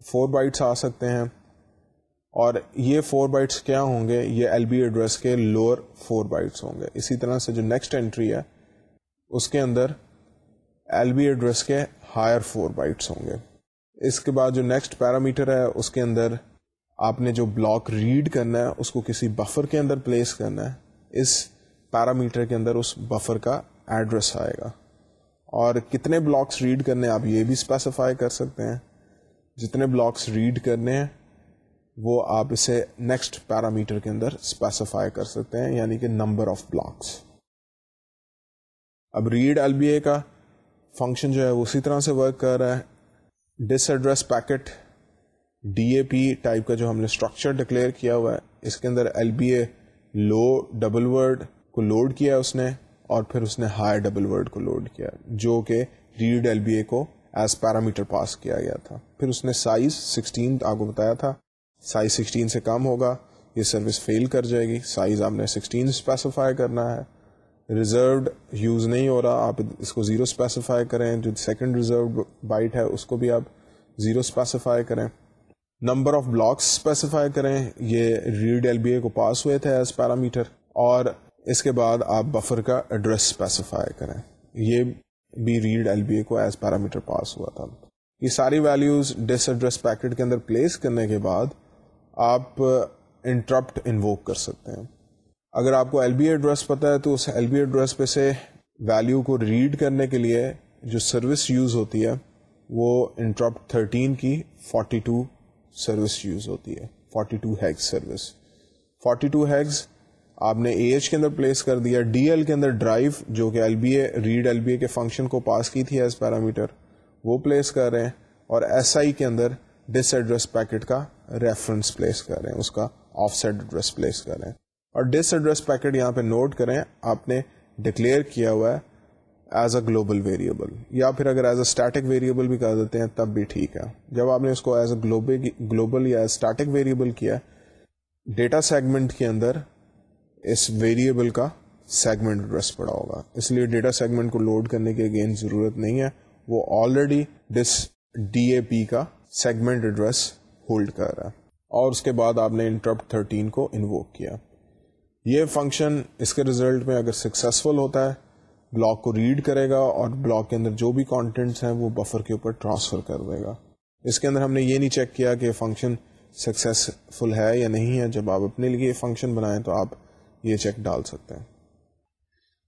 فور بائٹس آ سکتے ہیں۔ اور یہ فور بائٹس کیا ہوں گے؟ یہ ایل بی ایڈریس کے لوور فور بائٹس ہوں گے۔ اسی طرح سے جو نیکسٹ انٹری ہے، اس کے اندر ایل بی ایڈریس کے ہائر فور بائٹس ہوں گے۔ اس کے بعد جو نیکسٹ پیرامیٹر ہے، اس کے اندر آپ نے جو بلاک ریڈ کرنا ہے، اس کو کسی بفر کے اندر پلیس کرنا ہے۔ اس پیرامیٹر کے اندر اس بفر کا ایڈریس آئے گا۔ اور کتنے بلاکس ریڈ کرنے آپ یہ بھی اسپیسیفائی کر سکتے ہیں۔ جتنے بلاکس ریڈ کرنے ہیں، وہ آپ اسے نیکسٹ پیرامیٹر کے اندر اسپیسیفائی کر سکتے ہیں یعنی کہ نمبر آف بلاکس اب ریڈ ایل بی اے کا فنکشن جو ہے، وہ اسی طرح سے ورک کر رہا ہے۔ Disk address packet D A P type کا جو ہم نے اسٹرکچر ڈکلیئر کیا ہوا ہے، اس کے اندر L B A low double word کو لوڈ کیا اس نے اور پھر اس نے ہائی ڈبل ورڈ کو لوڈ کیا جو کہ ریڈ ایل بی اے کو ایز پیرامیٹر پاس کیا گیا تھا۔ پھر اس نے سائز سکسٹین آپ کو بتایا تھا سائز سکسٹین سے کم ہوگا، یہ سروس فیل کر جائے گی۔ سائز آپ نے سکسٹین اسپیسیفائی کرنا ہے۔ ریزروڈ یوز نہیں ہو رہا، آپ اس کو زیرو اسپیسیفائی کریں، جو سیکنڈ ریزرو بائٹ ہے، اس کو بھی آپ زیرو اسپیسیفائی کریں۔ نمبر آف بلاکس اسپیسیفائی کریں، یہ ریڈ ایل بی اے کو پاس ہوئے تھے ایز پیرامیٹر اور اس کے بعد آپ بفر کا ایڈریس اسپیسیفائی کریں۔ یہ بھی ریڈ ایل بی اے کو ایز پیرامیٹر پاس ہوا تھا۔ یہ ساری ویلیوز ڈس ایڈریس پیکٹ کے اندر پلیس کرنے کے بعد آپ انٹرپٹ انووک کر سکتے ہیں۔ اگر آپ کو ایل بی ایڈریس پتا ہے تو اس ایل بی ایڈریس پہ سے ویلو کو ریڈ کرنے کے لیے جو سروس یوز ہوتی ہے وہ انٹرپٹ تھرٹین کی فورٹی ٹو سروس یوز ہوتی ہے forty two hex service forty two hex آپ نے اے ایچ کے اندر پلیس کر دیا ڈی ایل کے اندر ڈرائیو جو کہ L B A read L B A کے فنکشن کو پاس کی تھی ایز پیرامیٹر وہ پلیس کر رہے ہیں اور ایس آئی کے اندر ڈس ایڈریس پیکٹ کا ریفرنس پلیس کر رہے ہیں، اس کا آف سیٹ ایڈریس پلیس کر رہے ہیں۔ اور ڈس ایڈریس پیکٹ یہاں پہ نوٹ کریں، آپ نے ڈکلیئر کیا ہوا ہے ایز اے گلوبل ویریبل یا پھر اگر ایز اے اسٹیٹک ویریبل بھی کر دیتے ہیں تب بھی ٹھیک ہے۔ جب آپ نے اس کو ایز اے گلوبل یا اسٹیٹک ویریبل کیا ڈیٹا سیگمنٹ کے اندر اس ویریبل کا سیگمنٹ ایڈریس پڑا ہوگا۔ اس لیے ڈیٹا سیگمنٹ کو لوڈ کرنے کی اگین ضرورت نہیں ہے۔ وہ آلریڈی ڈس ڈی اے پی کا سیگمنٹ ایڈریس ہولڈ کر رہا ہے۔ اور اس کے بعد آپ نے انٹرپٹ تھرٹین کو انووک کیا۔ یہ فنکشن اس کے ریزلٹ میں اگر سکسیسفل ہوتا ہے بلاک کو ریڈ کرے گا اور بلاک کے اندر جو بھی کانٹینٹس ہیں وہ بفر کے اوپر ٹرانسفر کر دے گا۔ اس کے اندر ہم نے یہ نہیں چیک کیا کہ فنکشن سکسیسفل ہے یا نہیں ہے۔ جب آپ اپنے لیے فنکشن بنائیں تو آپ یہ چیک ڈال سکتے ہیں۔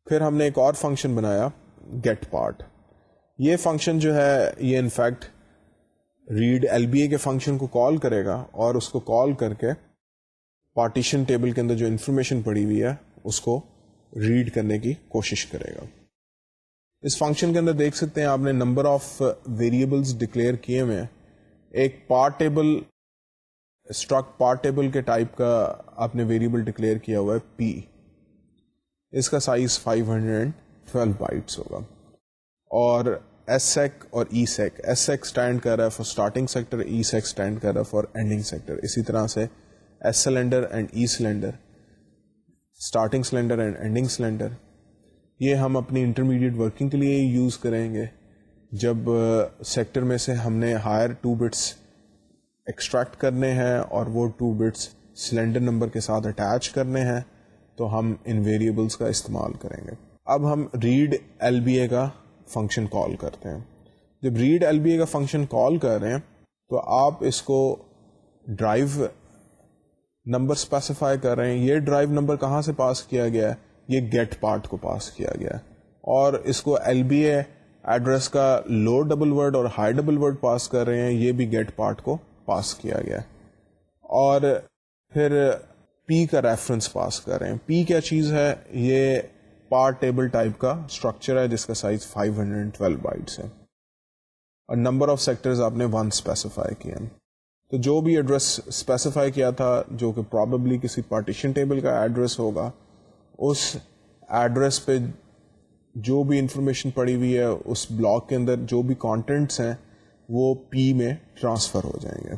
پھر ہم نے ایک اور فنکشن بنایا گیٹ پارٹ یہ فنکشن جو ہے، یہ in fact read L B A کے فنکشن کو کال کرے گا اور اس کو کال کر کے پارٹیشن ٹیبل کے اندر جو انفارمیشن پڑی ہوئی ہے، اس کو ریڈ کرنے کی کوشش کرے گا۔ اس فنکشن کے اندر دیکھ سکتے ہیں، آپ نے نمبر آف ویریبلس ڈکلیئر کیے ہوئے ایک part table struct part table کے ٹائپ کا آپ نے ویریبل ڈکلیئر کیا ہوا ہے پی اس کا سائز 512 بائٹس ہوگا۔ اور ایس سیک اور ای سیک ایس سیک اسٹینڈ کر رہا ہے for starting sector E sec stand کر رہا ہے فار اینڈنگ سیکٹر اسی طرح سے S cylinder and E cylinder starting cylinder and ending cylinder یہ ہم اپنی انٹرمیڈیٹ ورکنگ کے لیے یوز کریں گے۔ جب سیکٹر میں سے ہم نے ہائر ٹو بٹس ایکسٹریکٹ کرنے ہیں اور وہ ٹو بٹس سلینڈر نمبر کے ساتھ اٹیچ کرنے ہیں، تو ہم ان ویریبلس کا استعمال کریں گے۔ اب ہم ریڈ ایل بی اے کا فنکشن کال کرتے ہیں۔ جب ریڈ ایل بی اے کا فنکشن کال کر رہے ہیں، تو آپ اس کو ڈرائیو نمبر اسپیسیفائی کر رہے ہیں، یہ ڈرائیو نمبر کہاں سے پاس کیا گیا ہے؟ یہ گیٹ پارٹ کو پاس کیا گیا ہے۔ اور اس کو ایل بی اے ایڈریس کا لو ڈبل ورڈ اور ہائی ڈبل ورڈ پاس کر رہے ہیں، یہ بھی گیٹ پارٹ کو پاس کیا گیا اور پھر پی کا ریفرنس پاس کر رہے ہیں۔ پی کیا چیز ہے؟ یہ پارٹ ٹیبل ٹائپ کا اسٹرکچر ہے، جس کا سائز 512 بائٹس ہے۔ اور نمبر آف سیکٹرز آپ نے ون اسپیسیفائی کیا تو جو بھی ایڈریس اسپیسیفائی کیا تھا، جو کہ پرابلی کسی پارٹیشن ٹیبل کا ایڈریس ہوگا، اس ایڈریس پہ جو بھی انفارمیشن پڑی ہوئی ہے، اس بلاک کے اندر جو بھی کانٹینٹس ہیں، وہ پی میں ٹرانسفر ہو جائیں گے۔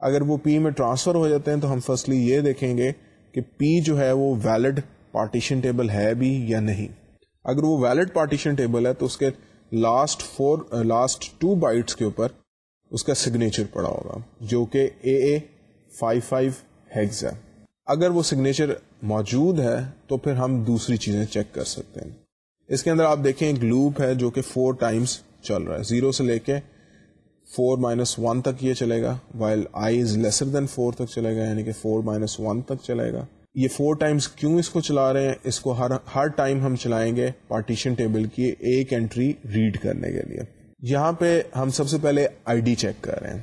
اگر وہ پی میں ٹرانسفر ہو جاتے ہیں، تو ہم فرسٹلی یہ دیکھیں گے کہ پی جو ہے، وہ ویلڈ پارٹیشن ٹیبل ہے بھی یا نہیں۔ اگر وہ ویلڈ پارٹیشن ٹیبل ہے، تو اس کے last four last two bytes کے اوپر اس کا سگنیچر پڑا ہوگا، جو کہ اے اے فائیو فائیو ہیگز ہے۔ اگر وہ سگنیچر موجود ہے، تو پھر ہم دوسری چیزیں چیک کر سکتے ہیں۔ اس کے اندر آپ دیکھیں ایک لوپ ہے جو کہ فور ٹائمز چل رہا ہے۔ زیرو سے لے کے فور مائنس ون تک یہ چلے گا while I is lesser than four تک چلے گا یعنی کہ فور مائنس ون تک چلے گا۔ یہ فور ٹائمز کیوں اس کو چلا رہے ہیں؟ اس کو ہر ہر ٹائم ہم چلائیں گے پارٹیشن ٹیبل کی ایک انٹری ریڈ کرنے کے لیے۔ یہاں پہ ہم سب سے پہلے آئی ڈی چیک کر رہے ہیں۔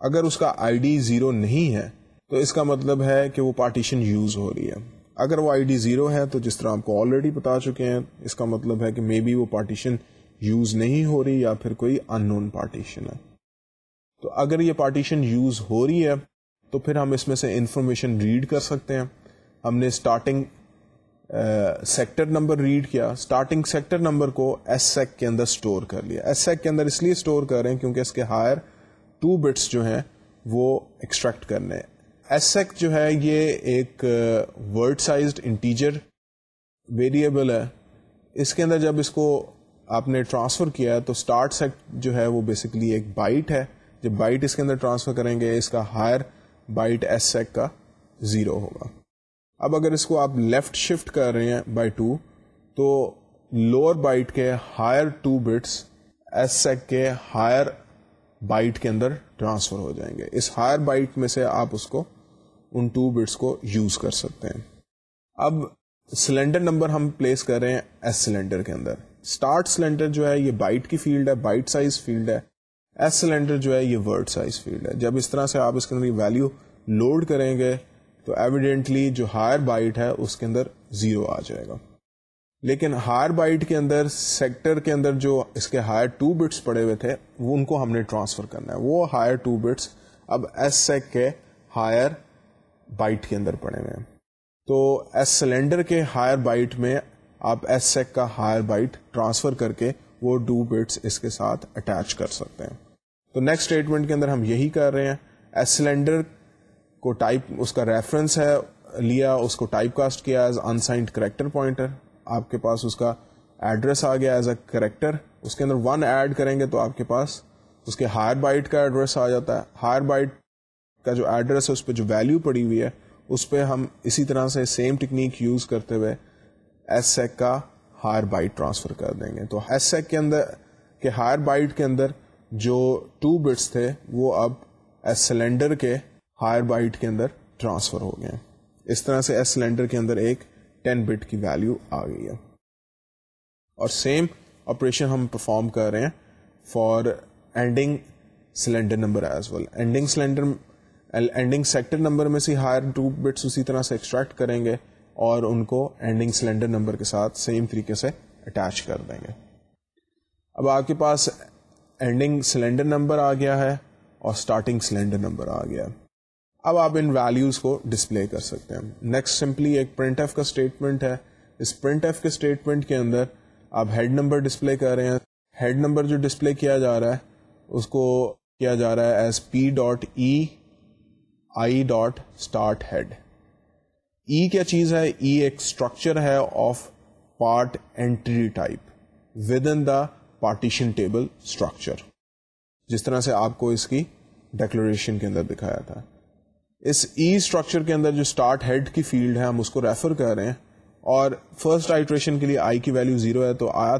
اگر اس کا آئی ڈی زیرو نہیں ہے، تو اس کا مطلب ہے کہ وہ پارٹیشن یوز ہو رہی ہے۔ اگر وہ آئی ڈی زیرو ہے، تو جس طرح آپ کو آلریڈی بتا چکے ہیں، اس کا مطلب ہے کہ مے بی وہ پارٹیشن یوز نہیں ہو رہی یا پھر کوئی ان نون پارٹیشن ہے۔ تو اگر یہ پارٹیشن یوز ہو رہی ہے، تو پھر ہم اس میں سے انفارمیشن ریڈ کر سکتے ہیں۔ ہم نے اسٹارٹنگ سیکٹر نمبر ریڈ کیا اسٹارٹنگ سیکٹر نمبر کو ایس سیک کے اندر اسٹور کر لیا۔ ایس سیک کے اندر اس لیے اسٹور کر رہے ہیں کیونکہ اس کے ہائر ٹو بٹس جو ہیں وہ ایکسٹریکٹ کرنے ایس سیک جو ہے یہ ایک ورڈ سائزڈ انٹیجر ویریبل ہے۔ اس کے اندر جب اس کو آپ نے ٹرانسفر کیا ہے تو اسٹارٹ سیک جو ہے وہ بیسکلی ایک بائٹ ہے۔ جب بائٹ اس کے اندر ٹرانسفر کریں گے، اس کا ہائر بائٹ ایس سیک کا زیرو ہوگا۔ اب اگر اس کو آپ لیفٹ شفٹ کر رہے ہیں بائی ٹو تو لوور بائٹ کے higher two bits S sec کے ہائر بائٹ کے اندر ٹرانسفر ہو جائیں گے۔ اس ہائر بائٹ میں سے آپ اس کو ان ٹو بٹس کو یوز کر سکتے ہیں۔ اب سلینڈر نمبر ہم پلیس کر رہے ہیں ایس سلینڈر کے اندر۔ اسٹارٹ سلینڈر جو ہے یہ بائٹ کی فیلڈ ہے بائٹ سائز فیلڈ ہے۔ ایس سلینڈر جو ہے یہ ورڈ سائز فیلڈ ہے۔ جب اس طرح سے آپ اس کے اندر ویلو لوڈ کریں گے تو ایویڈینٹلی جو ہائر بائٹ ہے، اس کے اندر زیرو آ جائے گا۔ لیکن ہائر بائٹ کے اندر سیکٹر کے اندر جو اس کے ہائر ٹو بٹس پڑے ہوئے تھے، وہ ان کو ہم نے ٹرانسفر کرنا ہے۔ وہ ہائر ٹو بٹس اب ایس سیک کے ہائر بائٹ کے اندر پڑے ہوئے ہیں۔ تو ایس سلینڈر کے ہائر بائٹ میں آپ ایس سیک کا ہائر بائٹ ٹرانسفر کر کے وہ ٹو بٹس اس کے ساتھ اٹیچ کر سکتے ہیں۔ تو نیکسٹ اسٹیٹمنٹ کے اندر ہم یہی کر رہے ہیں۔ ایس سلینڈر کو ٹائپ، اس کا ریفرنس ہے، لیا، اس کو ٹائپ کاسٹ کیا ایز انسائنڈ کریکٹر پوائنٹر آپ کے پاس اس کا ایڈریس آ گیا ایز اے کریکٹر اس کے اندر ون ایڈ کریں گے تو آپ کے پاس اس کے ہائر بائٹ کا ایڈریس آ جاتا ہے۔ ہائر بائٹ کا جو ایڈریس ہے، اس پہ جو ویلو پڑی ہوئی ہے، اس پہ ہم اسی طرح سے سیم ٹیکنیک یوز کرتے ہوئے ایس سیک کا ہائر بائٹ ٹرانسفر کر دیں گے۔ تو ایس سیک کے اندر، کے ہائر بائٹ کے اندر جو ٹو بٹس تھے، وہ اب ایس سلینڈر کے ہائر بائٹ کے اندر ٹرانسفر ہو گئے اس طرح سے ایس سلینڈر کے اندر ایک ٹین بٹ کی ویلو آ گئی ہے۔ اور سیم آپریشن ہم پرفارم کر رہے ہیں for ending cylinder number as well. Ending cylinder ending sector number میں سے ہائر ٹو بٹس اسی طرح سے ایکسٹریکٹ کریں گے اور ان کو اینڈنگ سلینڈر نمبر کے ساتھ سیم طریقے سے اٹیچ کر دیں گے۔ اب آپ کے پاس اینڈنگ سلینڈر نمبر آ گیا ہے اور اسٹارٹنگ سلینڈر نمبر آ گیا ہے۔ اب آپ ان ویلوز کو ڈسپلے کر سکتے ہیں۔ نیکسٹ سمپلی ایک پرنٹ ایف کا اسٹیٹمنٹ ہے۔ اس پرنٹ ایف کے اسٹیٹمنٹ کے اندر آپ ہیڈ نمبر ڈسپلے کر رہے ہیں۔ ہیڈ نمبر جو ڈسپلے کیا جا رہا ہے، اس کو کیا جا رہا ہے as p dot e i dot start head e کیا چیز ہے؟ ای ایک اسٹرکچر ہے of part entry type within the partition table structure جس طرح سے آپ کو اس کی ڈیکلریشن کے اندر دکھایا تھا۔ اس e ای اسٹرکچر کے اندر جو اسٹارٹ ہیڈ کی فیلڈ ہے، ہم اس کو ریفر کر رہے ہیں۔ اور فرسٹ آئٹریشن کے لیے آئی کی ویلو زیرو ہے، تو آیا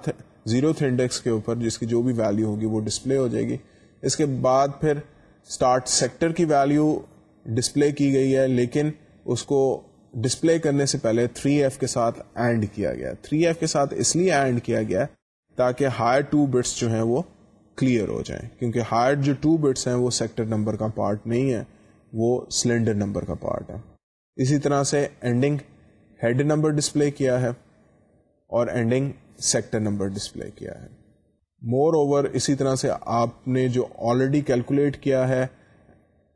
زیرو تھے انڈیکس کے اوپر، جس کی جو بھی ویلو ہوگی وہ ڈسپلے ہو جائے گی۔ اس کے بعد پھر اسٹارٹ سیکٹر کی ویلو ڈسپلے کی گئی ہے، لیکن اس کو ڈسپلے کرنے سے پہلے 3 ایف کے ساتھ اینڈ کیا گیا۔ 3 ایف کے ساتھ اس لیے اینڈ کیا گیا تاکہ ہائر ٹو بٹس جو ہیں وہ کلیئر ہو جائیں۔ کیونکہ ہائر جو ٹو بٹس ہیں وہ سیکٹر نمبر کا پارٹ نہیں ہے وہ سلینڈر نمبر کا پارٹ ہے۔ اسی طرح سے اینڈنگ ہیڈ نمبر ڈسپلے کیا ہے اور اینڈنگ سیکٹر نمبر ڈسپلے کیا ہے۔ مور اوور اسی طرح سے آپ نے جو آلریڈی کیلکولیٹ کیا ہے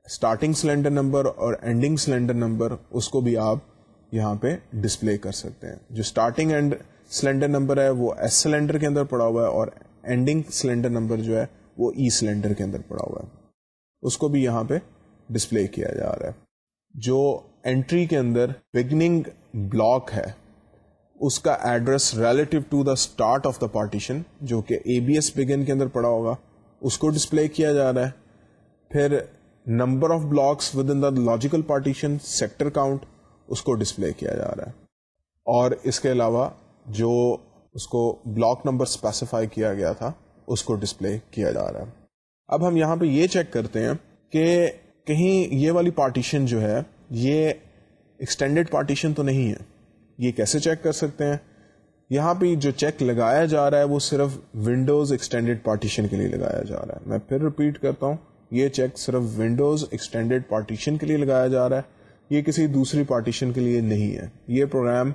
اسٹارٹنگ سلینڈر نمبر اور اینڈنگ سلینڈر نمبر اس کو بھی آپ یہاں پہ ڈسپلے کر سکتے ہیں۔ جو اسٹارٹنگ اینڈ سلینڈر نمبر ہے، وہ ایس سلینڈر کے اندر پڑا ہوا ہے اور اینڈنگ سلینڈر نمبر جو ہے، وہ ای e سلینڈر کے اندر پڑا ہوا ہے۔ اس کو بھی یہاں پہ ڈسپلے کیا جا رہا ہے۔ جو انٹری کے اندر بگننگ بلاک ہے، اس کا address relative to the start of the partition جو کہ اے بی ایس بگن کے اندر پڑا ہوگا، اس کو ڈسپلے کیا جا رہا ہے۔ پھر number of blocks within the logical partition sector count اس کو ڈسپلے کیا جا رہا ہے۔ اور اس کے علاوہ جو اس کو بلاک نمبر اسپیسیفائی کیا گیا تھا، اس کو ڈسپلے کیا جا رہا ہے۔ اب ہم یہاں پہ یہ چیک کرتے ہیں کہ کہیں یہ والی پارٹیشن جو ہے، یہ ایکسٹینڈیڈ پارٹیشن تو نہیں ہے۔ یہ کیسے چیک کر سکتے ہیں؟ یہاں پہ جو چیک لگایا جا رہا ہے، وہ صرف ونڈوز ایکسٹینڈیڈ پارٹیشن کے لیے لگایا جا رہا ہے۔ میں پھر ریپیٹ کرتا ہوں، یہ چیک صرف ونڈوز ایکسٹینڈیڈ پارٹیشن کے لیے لگایا جا رہا ہے۔ یہ کسی دوسری پارٹیشن کے لیے نہیں ہے۔ یہ پروگرام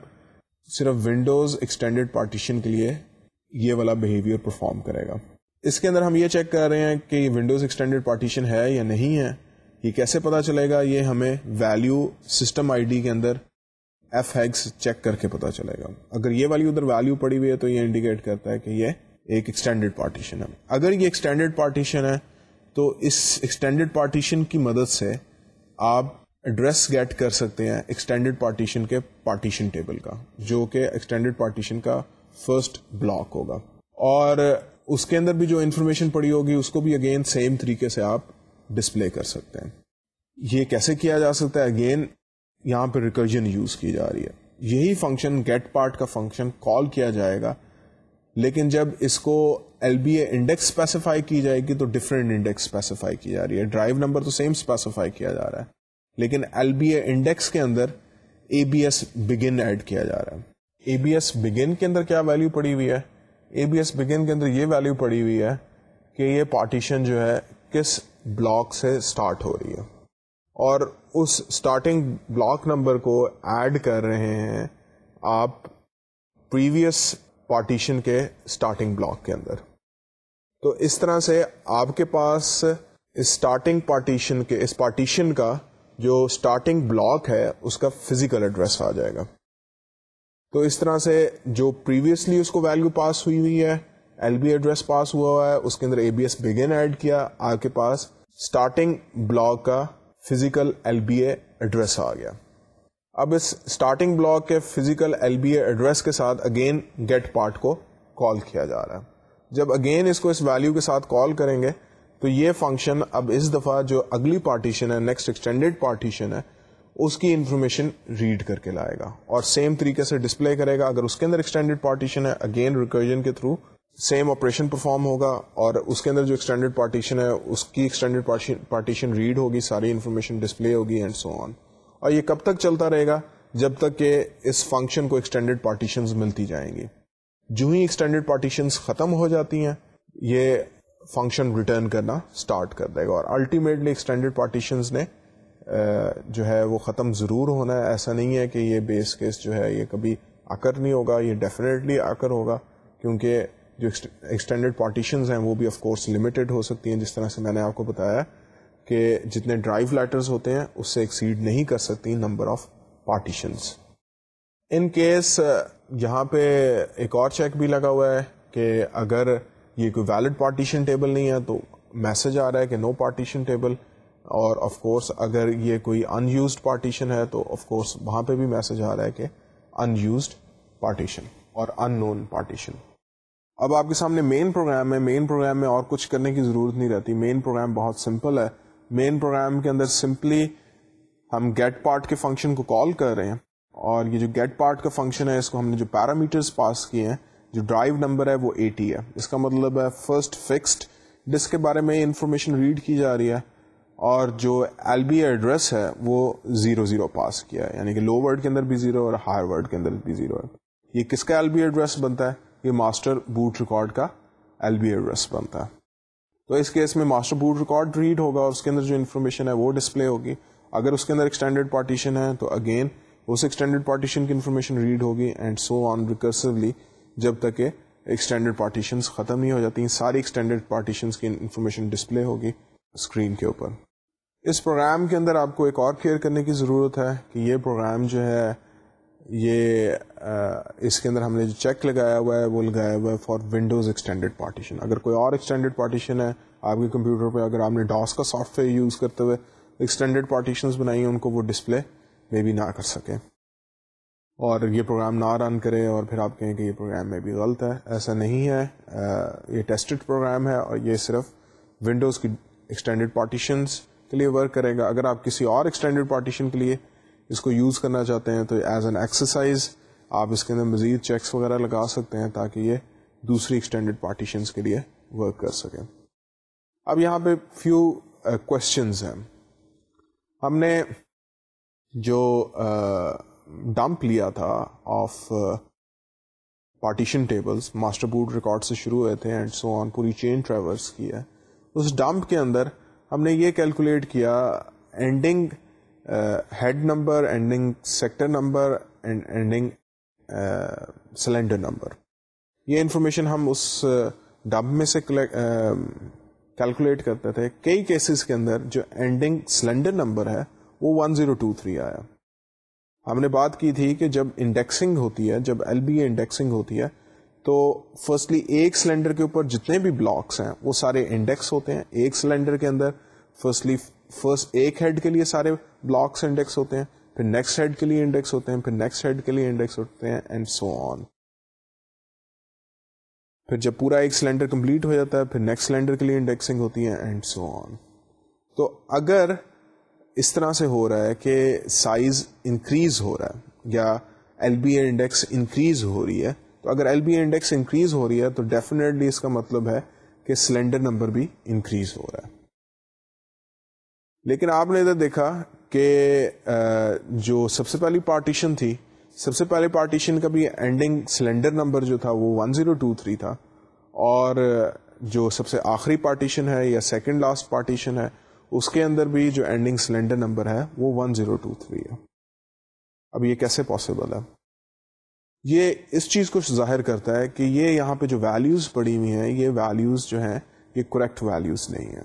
صرف ونڈوز ایکسٹینڈیڈ پارٹیشن کے لیے یہ والا بہیویئر پرفارم کرے گا۔ اس کے اندر ہم یہ چیک کر رہے ہیں کہ یہ ونڈوز ایکسٹینڈیڈ پارٹیشن ہے یا نہیں ہے۔ یہ کیسے پتا چلے گا؟ یہ ہمیں ویلو سسٹم آئی ڈی کے اندر ایف ہیگس چیک کر کے پتا چلے گا۔ اگر یہ والی ادھر ویلو پڑی ہوئی ہے تو یہ انڈیکیٹ کرتا ہے کہ یہ ایک ایکسٹینڈیڈ پارٹیشن ہے۔ اگر یہ ایکسٹینڈیڈ پارٹیشن ہے تو اس ایکسٹینڈیڈ پارٹیشن کی مدد سے آپ ایڈریس گیٹ کر سکتے ہیں ایکسٹینڈیڈ پارٹیشن کے پارٹیشن ٹیبل کا، جو کہ ایکسٹینڈیڈ پارٹیشن کا فرسٹ بلاک ہوگا۔ اور اس کے اندر بھی جو انفارمیشن پڑی ہوگی، اس کو بھی اگین سیم طریقے سے آپ ڈسپلے کر سکتے ہیں۔ یہ کیسے کیا جا سکتا ہے؟ اگین یہاں پہ ریکرجن یوز کی جا رہی ہے۔ یہی فنکشن گیٹ پارٹ کا فنکشن کال کیا جائے گا۔ لیکن جب اس کو L B A index specify کی جائے گی تو ڈفرینٹ انڈیکس اسپیسیفائی کی جا رہی ہے۔ ڈرائیو نمبر تو سیم اسپیسیفائی کیا جا رہا ہے۔ لیکن ایل بی اے انڈیکس کے اندر A B S begin add کیا جا رہا ہے۔ اے بی ایس بگن کے اندر کیا ویلو پڑی ہوئی ہے؟ اے بی ایس بگن کے اندر یہ ویلو پڑی ہوئی ہے کہ یہ پارٹیشن جو ہے کس بلاک سے اسٹارٹ ہو رہی ہے۔ اور اس اسٹارٹنگ بلاک نمبر کو ایڈ کر رہے ہیں آپ پریویس پارٹیشن کے اسٹارٹنگ بلاک کے اندر۔ تو اس طرح سے آپ کے پاس اسٹارٹنگ پارٹیشن کے، اس پارٹیشن کا جو اسٹارٹنگ بلاک ہے، اس کا فزیکل ایڈریس آ جائے گا۔ تو اس طرح سے جو پریویسلی اس کو ویلو پاس ہوئی ہوئی ہے، ایل بی ایڈریس پاس ہوا ہوا ہے، اس کے اندر A B S begin add کیا آپ کے پاس۔ اسٹارٹنگ بلاک کا physical L B A address آ گیا۔ اب اس اسٹارٹنگ بلاک کے physical L B A address کے ساتھ اگین گیٹ پارٹ کو کال کیا جا رہا ہے۔ جب اگین اس کو اس ویلو کے ساتھ کال کریں گے، تو یہ فنکشن اب اس دفعہ جو اگلی پارٹیشن ہے نیکسٹ ایکسٹینڈیڈ پارٹیشن ہے، اس کی انفارمیشن ریڈ کر کے لائے گا۔ اور سیم طریقے سے ڈسپلے کرے گا۔ اگر اس کے اندر ایکسٹینڈیڈ پارٹیشن ہے اگین ریکرجن کے تھرو سیم آپریشن پرفارم ہوگا اور اس کے اندر جو ایکسٹینڈیڈ پارٹیشن ہے اس کی ایکسٹینڈیڈ پارٹیشن ریڈ ہوگی ساری انفارمیشن ڈسپلے ہوگی اینڈ سو آن اور یہ کب تک چلتا رہے گا جب تک کہ اس فنکشن کو ایکسٹینڈیڈ پارٹیشن ملتی جائیں گی جو ہی ایکسٹینڈیڈ پارٹیشن ختم ہو جاتی ہیں یہ فنکشن ریٹرن کرنا اسٹارٹ کر دے گا اور الٹیمیٹلی ایکسٹینڈیڈ پارٹیشن نے جو ہے وہ ختم ضرور ہونا ہے ایسا نہیں ہے کہ یہ بیس کیس جو ہے یہ کبھی آکر نہیں ہوگا یہ ڈیفینیٹلی آکر ہوگا کیونکہ جو ایکسٹینڈیڈ پارٹیشنز ہیں وہ بھی آف کورس لمیٹیڈ ہو سکتی ہیں، جس طرح سے میں نے آپ کو بتایا کہ جتنے ڈرائیو لیٹرز ہوتے ہیں، اس سے ایکسیڈ نہیں کر سکتی number of partitions in case یہاں پہ ایک اور چیک بھی لگا ہوا ہے کہ اگر یہ کوئی ویلڈ پارٹیشن ٹیبل نہیں ہے تو میسج آ رہا ہے کہ نو پارٹیشن ٹیبل اور آف کورس اگر یہ کوئی ان یوزڈ پارٹیشن ہے تو آف کورس وہاں پہ بھی میسج آ رہا ہے کہ ان یوزڈ پارٹیشن اور ان نون پارٹیشن اب آپ کے سامنے مین پروگرام ہے مین پروگرام میں اور کچھ کرنے کی ضرورت نہیں رہتی۔ مین پروگرام بہت سمپل ہے۔ مین پروگرام کے اندر سمپلی ہم گیٹ پارٹ کے فنکشن کو کال کر رہے ہیں۔ اور یہ جو گیٹ پارٹ کا فنکشن ہے، اس کو ہم نے جو پیرامیٹرز پاس کیے ہیں، جو ڈرائیو نمبر ہے، وہ ایٹی ہے۔ اس کا مطلب ہے فرسٹ فکسڈ ڈسک کے بارے میں انفارمیشن ریڈ کی جا رہی ہے۔ اور جو ایل بی ایڈریس ہے، وہ زیرو زیرو پاس کیا ہے۔ یعنی کہ لو ورڈ کے اندر بھی زیرو اور ہائر ورڈ کے اندر بھی زیرو ہے۔ یہ کس کا ایل بی ایڈریس بنتا ہے؟ یہ ماسٹر بوٹ ریکارڈ کا ایل بی ایڈریس بنتا ہے۔ تو اس کیس میں ماسٹر بوٹ ریکارڈ ریڈ ہوگا اور اس کے اندر جو انفارمیشن ہے وہ ڈسپلے ہوگی۔ اگر اس کے اندر ایکسٹینڈیڈ پارٹیشن ہے تو اگین اس ایکسٹینڈیڈ پارٹیشن کی انفارمیشن ریڈ ہوگی اینڈ سو آن ریکرسولی جب تک کہ ایکسٹینڈیڈ پارٹیشن ختم نہیں ہو جاتی۔ ہیں ساری ایکسٹینڈیڈ پارٹیشن کی انفارمیشن ڈسپلے ہوگی اسکرین کے اوپر۔ اس پروگرام کے اندر آپ کو ایک اور کلیئر کرنے کی ضرورت ہے کہ یہ پروگرام جو ہے یہ اس کے اندر ہم نے جو چیک لگایا ہوا ہے، وہ لگایا ہوا ہے فار ونڈوز ایکسٹینڈیڈ پارٹیشن اگر کوئی اور ایکسٹینڈیڈ پارٹیشن ہے، آپ کے کمپیوٹر پہ، اگر آپ نے ڈاس کا سافٹ ویئر یوز کرتے ہوئے ایکسٹینڈیڈ پارٹیشنز بنائی ہیں، ان کو وہ ڈسپلے میں بھی نہ کر سکے۔ اور یہ پروگرام نہ رن کرے اور پھر آپ کہیں کہ یہ پروگرام میں بھی غلط ہے۔ ایسا نہیں ہے۔ یہ ٹیسٹڈ پروگرام ہے اور یہ صرف ونڈوز کی ایکسٹینڈیڈ پارٹیشنس کے لیے ورک کرے گا۔ اگر آپ کسی اور ایکسٹینڈیڈ پارٹیشن کے لیے اس کو یوز کرنا چاہتے ہیں تو ایز این ایکسرسائز آپ اس کے اندر مزید چیکس وغیرہ لگا سکتے ہیں تاکہ یہ دوسری ایکسٹینڈیڈ پارٹیشنس کے لیے ورک کر سکیں۔ اب یہاں پہ فیو کوشچنز uh, ہیں۔ ہم نے جو uh, ڈمپ لیا تھا of partition tables master boot record سے شروع ہوئے تھے اینڈ سو آن پوری چین ٹریولس کی ہے۔ اس ڈمپ کے اندر ہم نے یہ کیلکولیٹ کیا ending head number, ending sector number, and ending cylinder number. یہ انفارمیشن ہم اس ڈب میں سے کیلکولیٹ کرتے تھے۔ کئی کیسز کے اندر جو اینڈنگ سلینڈر نمبر ہے، وہ ون زیرو ٹو تھری آیا۔ ہم نے بات کی تھی کہ جب انڈیکسنگ ہوتی ہے، جب ایل بی انڈیکسنگ ہوتی ہے، تو فرسٹلی ایک سلینڈر کے اوپر جتنے بھی بلاکس ہیں، وہ سارے انڈیکس ہوتے ہیں ایک سلینڈر کے اندر۔ فرسٹلی فرسٹ ایک ہیڈ کے لیے سارے بلاکس انڈیکس ہوتے ہیں، پھر نیکسٹ ہیڈ کے لیے انڈیکس ہوتے ہیں، پھر نیکسٹ ہیڈ کے لیے انڈیکس ہوتے ہیں اینڈ سو آن پھر جب پورا ایک سلینڈر کمپلیٹ ہو جاتا ہے، پھر نیکسٹ سلینڈر کے لیے انڈیکسنگ ہوتی ہے اینڈ سو آن تو اگر اس طرح سے ہو رہا ہے کہ سائز انکریز ہو رہا ہے، یا L B A index increase ہو رہی ہے، تو اگر L B A index increase ہو رہی ہے، تو ڈیفینیٹلی اس کا مطلب ہے کہ سلینڈر نمبر بھی انکریز ہو رہا ہے۔ لیکن آپ نے ادھر دیکھا کہ جو سب سے پہلی پارٹیشن تھی، سب سے پہلے پارٹیشن کا بھی اینڈنگ سلینڈر نمبر جو تھا وہ 1023 تھا، اور جو سب سے آخری پارٹیشن ہے یا سیکنڈ لاسٹ پارٹیشن ہے، اس کے اندر بھی جو اینڈنگ سلینڈر نمبر ہے وہ 1023 ہے۔ اب یہ کیسے پاسبل ہے؟ یہ اس چیز کو ظاہر کرتا ہے کہ یہ یہاں پہ جو ویلیوز پڑی ہوئی ہیں، یہ ویلیوز جو ہیں، یہ کریکٹ ویلیوز نہیں ہیں۔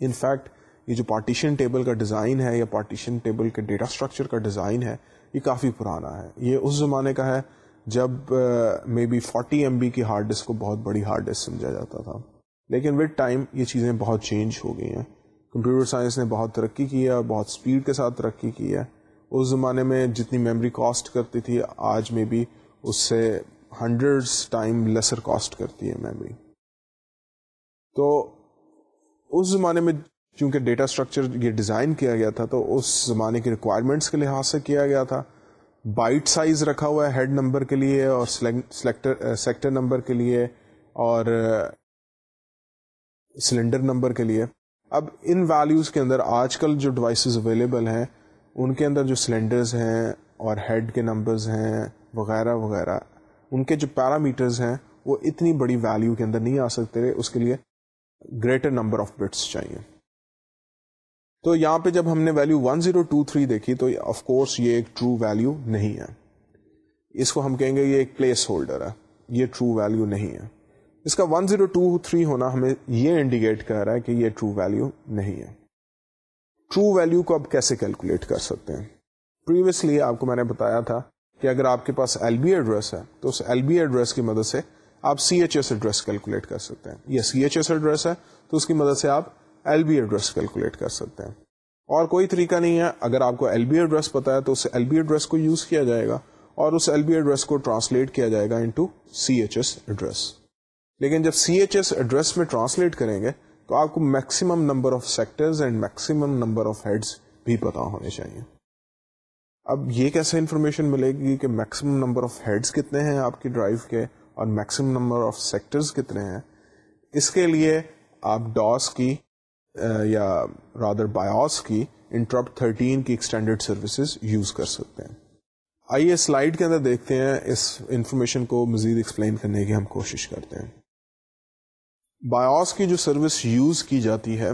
انفیکٹ یہ جو پارٹیشن ٹیبل کا ڈیزائن ہے یا پارٹیشن ٹیبل کے ڈیٹا اسٹرکچر کا ڈیزائن ہے، یہ کافی پرانا ہے۔ یہ اس زمانے کا ہے جب maybe forty M B کی ہارڈ ڈسک کو بہت بڑی ہارڈ ڈسک سمجھا جاتا تھا۔ لیکن وتھ ٹائم یہ چیزیں بہت چینج ہو گئی ہیں۔ کمپیوٹر سائنس نے بہت ترقی کی ہے بہت اسپیڈ کے ساتھ ترقی کی ہے۔ اس زمانے میں جتنی میموری کاسٹ کرتی تھی، آج میں بھی اس سے ہنڈریڈ ٹائم لیسر کاسٹ کرتی ہے میموری تو اس زمانے میں چونکہ ڈیٹا اسٹرکچر یہ ڈیزائن کیا گیا تھا تو اس زمانے کی ریکوائرمنٹس کے لحاظ سے کیا گیا تھا۔ بائٹ سائز رکھا ہوا ہے ہیڈ نمبر کے لیے اور سیکٹر نمبر uh, کے لیے اور uh, سلنڈر نمبر کے لیے۔ اب ان ویلیوز کے اندر آج کل جو ڈیوائسز اویلیبل ہیں، ان کے اندر جو سلنڈرز ہیں اور ہیڈ کے نمبرز ہیں، وغیرہ وغیرہ، ان کے جو پیرامیٹرز ہیں، وہ اتنی بڑی ویلیو کے اندر نہیں آ سکتے۔ اس کے لیے گریٹر نمبر آف بٹس چاہیے۔ تو یہاں پہ جب ہم نے ویلو 1023 دیکھی تو آف کورس یہ ایک ٹرو ویلو نہیں ہے۔ اس کو ہم کہیں گے یہ ایک پلیس ہولڈر ہے۔ یہ ٹرو ویلو نہیں ہے۔ اس کا 1023 ہونا ہمیں یہ انڈیکیٹ کر رہا ہے کہ یہ ٹرو ویلو نہیں ہے۔ ٹرو ویلو کو اب کیسے کیلکولیٹ کر سکتے ہیں؟ پریویسلی آپ کو میں نے بتایا تھا کہ اگر آپ کے پاس ایل بی ایڈریس ہے تو اس ایل بی ایڈریس کی مدد سے آپ C H S address calculate کر سکتے ہیں۔ یہ سی ایچ ایس ایڈریس ہے تو اس کی مدد سے آپ ایل بی ایڈریس کیلکولیٹ کر سکتے ہیں۔ اور کوئی طریقہ نہیں ہے، اگر آپ کو ایل بی ایڈریس پتا ہے تو اس ایل بی ایڈریس کو یوز کیا جائے گا اور اس ایل بی ایڈریس کو ٹرانسلیٹ کیا جائے گا into C H S address. لیکن جب سی ایچ ایس ایڈریس میں ٹرانسلیٹ کریں گے تو آپ کو maximum number of sectors and maximum number of heads بھی پتا ہونے چاہیے۔ اب یہ کیسے انفارمیشن ملے گی کہ میکسیمم نمبر آف ہیڈز کتنے ہیں آپ کی ڈرائیو کے اور میکسیمم نمبر آف سیکٹرز کتنے ہیں؟ اس کے لیے آپ ڈاس کی یا رادر بایوس کی انٹرپٹ 13 کی ایکسٹینڈیڈ سروسز یوز کر سکتے ہیں۔ آئیے سلائڈ کے اندر دیکھتے ہیں اس انفارمیشن کو مزید ایکسپلین کرنے کی ہم کوشش کرتے ہیں۔ بایوس کی جو سروس یوز کی جاتی ہے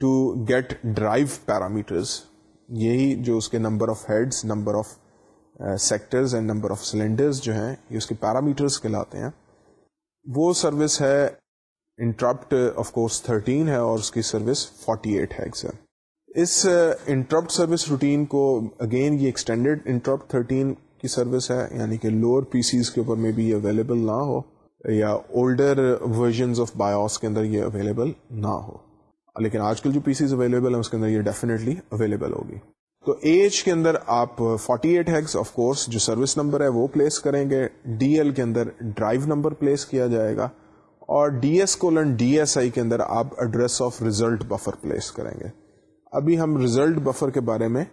ٹو گیٹ ڈرائیو پیرامیٹرز، یہی جو اس کے number of heads number of sectors and number of cylinders جو ہیں، یہ اس کے پیرامیٹرز کہلاتے ہیں۔ وہ سروس ہے انٹرپٹ آف کورس 13 ہے اور اس کی سروس 48 ایٹ ہے اس انٹرپٹ سروس روٹین کو اگین یہ ایکسٹینڈیڈ انٹرپٹ 13 کی سروس ہے یعنی کہ لوور پی سیز کے اوپر میں بھی یہ اویلیبل نہ ہو یا اولڈر ورژنز آف بایوس کے اندر یہ اویلیبل نہ ہو. لیکن آج کل جو پی سیز اویلیبل ہیں، اس کے اندر یہ ڈیفینیٹلی اویلیبل ہوگی. تو ایج کے اندر آپ 48 ایٹ ہیگس آف کورس جو سروس نمبر ہے، وہ پلیس کریں گے. ڈی ایل کے اندر ڈرائیو نمبر پلیس کیا جائے گا. اور D S colon D S I کے اندر آپ address of result buffer place کریں گے۔ ابھی ہم ریزلٹ بفر کے بارے میں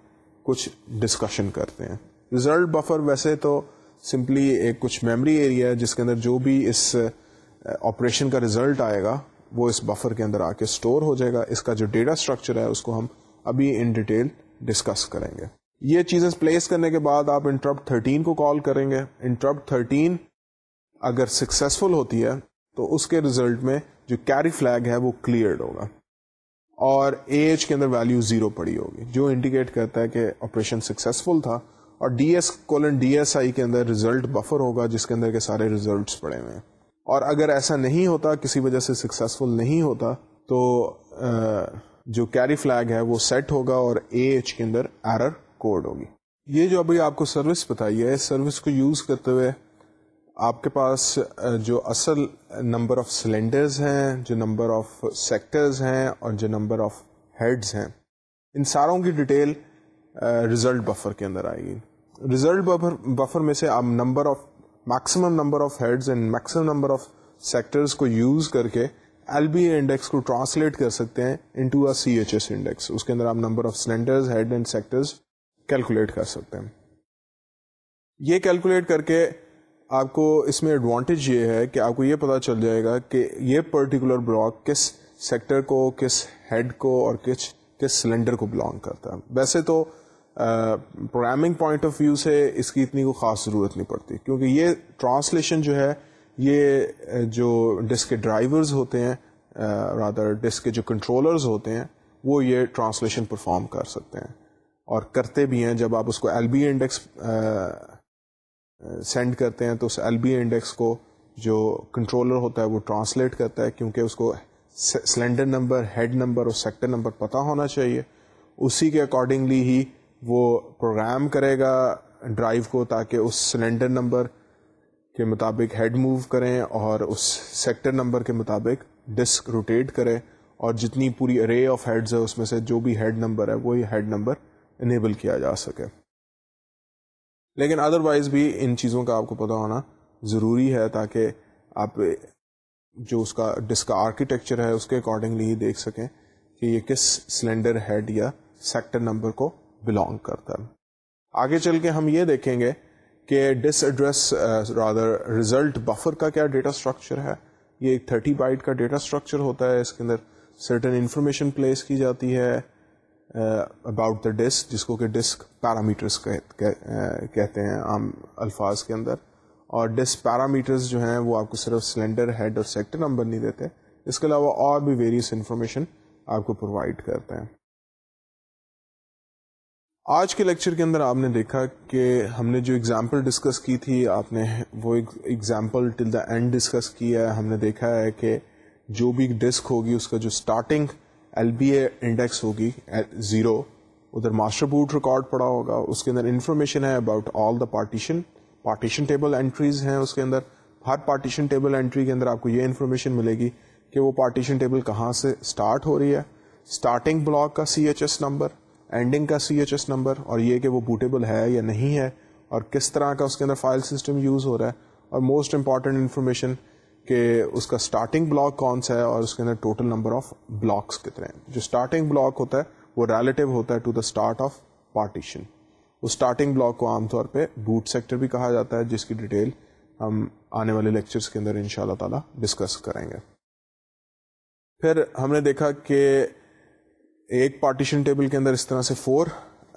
کچھ ڈسکشن کرتے ہیں۔ ریزلٹ بفر ویسے تو سمپلی ایک کچھ میموری ایریا ہے، جس کے اندر جو بھی اس uh, آپریشن کا ریزلٹ آئے گا، وہ اس بفر کے اندر آ کے اسٹور ہو جائے گا۔ اس کا جو ڈیٹا اسٹرکچر ہے، اس کو ہم ابھی ان ڈیٹیل ڈسکس کریں گے۔ یہ چیزیں پلیس کرنے کے بعد آپ انٹرپٹ 13 کو کال کریں گے۔ انٹرپٹ 13 اگر سکسیسفل ہوتی ہے تو اس کے ریزلٹ میں جو کیری فلیگ ہے وہ کلیئرڈ ہوگا اور ایج کے اندر ویلو زیرو پڑی ہوگی، جو انڈیکیٹ کرتا ہے کہ آپریشن سکسیسفل تھا اور D S colon D S I کے اندر ریزلٹ بفر ہوگا جس کے اندر کے سارے ریزلٹس پڑے ہوئے ہیں۔ اور اگر ایسا نہیں ہوتا، کسی وجہ سے سکسیسفل نہیں ہوتا، تو جو کیری فلیگ ہے وہ سیٹ ہوگا اور اے ایچ کے اندر ایرر کوڈ ہوگی۔ یہ جو ابھی آپ کو سروس بتائی ہے، اس سروس کو یوز کرتے ہوئے آپ کے پاس جو اصل نمبر آف سلینڈرز ہیں، جو نمبر آف سیکٹرز ہیں اور جو نمبر آف ہیڈز ہیں، ان ساروں کی ڈیٹیل ریزلٹ بفر کے اندر آئے گی۔ ریزلٹ بفر بفر میں سے آپ number of, maximum number of heads and maximum number of sectors کو یوز کر کے ایل بی انڈیکس کو ٹرانسلیٹ کر سکتے ہیں into a C H S index. اس کے اندر آپ number of cylinders head and sectors calculate کر سکتے ہیں۔ یہ کیلکولیٹ کر کے آپ کو اس میں ایڈوانٹیج یہ ہے کہ آپ کو یہ پتا چل جائے گا کہ یہ پرٹیکولر بلاک کس سیکٹر کو، کس ہیڈ کو اور کس کس سلنڈر کو بلانگ کرتا ہے۔ ویسے تو پروگرامنگ پوائنٹ آف ویو سے اس کی اتنی کوئی خاص ضرورت نہیں پڑتی۔ کیونکہ یہ ٹرانسلیشن جو ہے، یہ جو ڈسک کے ڈرائیورز ہوتے ہیں رادر ڈسک کے جو کنٹرولرز ہوتے ہیں، وہ یہ ٹرانسلیشن پرفارم کر سکتے ہیں۔ اور کرتے بھی ہیں۔ جب آپ اس کو ایل بی انڈیکس سینڈ کرتے ہیں تو اس ایل بی انڈیکس کو جو کنٹرولر ہوتا ہے وہ ٹرانسلیٹ کرتا ہے کیونکہ اس کو سلینڈر نمبر ہیڈ نمبر اور سیکٹر نمبر پتا ہونا چاہیے۔ اسی کے اکارڈنگلی ہی وہ پروگرام کرے گا ڈرائیو کو تاکہ اس سلینڈر نمبر کے مطابق ہیڈ موو کریں اور اس سیکٹر نمبر کے مطابق ڈسک روٹیٹ کرے اور جتنی پوری ارے آف ہیڈز ہے اس میں سے جو بھی ہیڈ نمبر ہے وہی ہیڈ نمبر انیبل کیا جا سکے۔ لیکن ادر وائز بھی ان چیزوں کا آپ کو پتا ہونا ضروری ہے تاکہ آپ جو اس کا ڈسک کا آرکیٹیکچر ہے اس کے اکارڈنگلی ہی دیکھ سکیں کہ یہ کس سلینڈر ہیڈ یا سیکٹر نمبر کو بلونگ کرتا ہے۔ آگے چل کے ہم یہ دیکھیں گے کہ this address rather result buffer کا کیا ڈیٹا اسٹرکچر ہے۔ یہ ایک تھرٹی بائٹ کا ڈیٹا اسٹرکچر ہوتا ہے، اس کے اندر سرٹن انفارمیشن پلیس کی جاتی ہے۔ اباؤٹ دا ڈسک جس کو کہ ڈسک پیرامیٹرس کہتے ہیں عام الفاظ کے اندر۔ اور ڈسک پیرامیٹرز جو ہیں وہ آپ کو صرف سلینڈر ہیڈ اور سیکٹر نمبر نہیں دیتے، اس کے علاوہ اور بھی ویریس انفارمیشن آپ کو پرووائڈ کرتے ہیں۔ آج کے لیکچر کے اندر آپ نے دیکھا کہ ہم نے جو اگزامپل ڈسکس کی تھی، آپ نے وہ example till the end discuss کی ہے۔ ہم نے دیکھا ہے کہ جو بھی ڈسک ہوگی، اس کا جو starting L B A index ہوگی زیرو۔ ادھر ماسٹر بوٹ ریکارڈ پڑا ہوگا، اس کے اندر انفارمیشن ہے about all the partition partition table entries ہیں اس کے اندر۔ ہر پارٹیشن ٹیبل انٹری کے اندر آپ کو یہ انفارمیشن ملے گی کہ وہ پارٹیشن ٹیبل کہاں سے اسٹارٹ ہو رہی ہے۔ اسٹارٹنگ بلاک کا C H S number ending کا سی ایچ ایس نمبر اور یہ کہ وہ بوٹیبل ہے یا نہیں ہے اور کس طرح کا اس کے اندر فائل سسٹم یوز ہو رہا ہے۔ اور موسٹ امپارٹینٹ انفارمیشن کہ اس کا اسٹارٹنگ بلاک کون سا ہے اور اس کے اندر ٹوٹل نمبر آف بلاکس کتنے ہیں۔ جو اسٹارٹنگ بلاک ہوتا ہے وہ ریلیٹو ہوتا ہے to the start of partition us starting block کو عام طور پہ بوٹ سیکٹر بھی کہا جاتا ہے، جس کی ڈیٹیل ہم آنے والے لیکچرز کے اندر ان شاء اللہ تعالی ڈسکس کریں گے۔ پھر ہم نے دیکھا کہ ایک پارٹیشن ٹیبل کے اندر اس طرح سے فور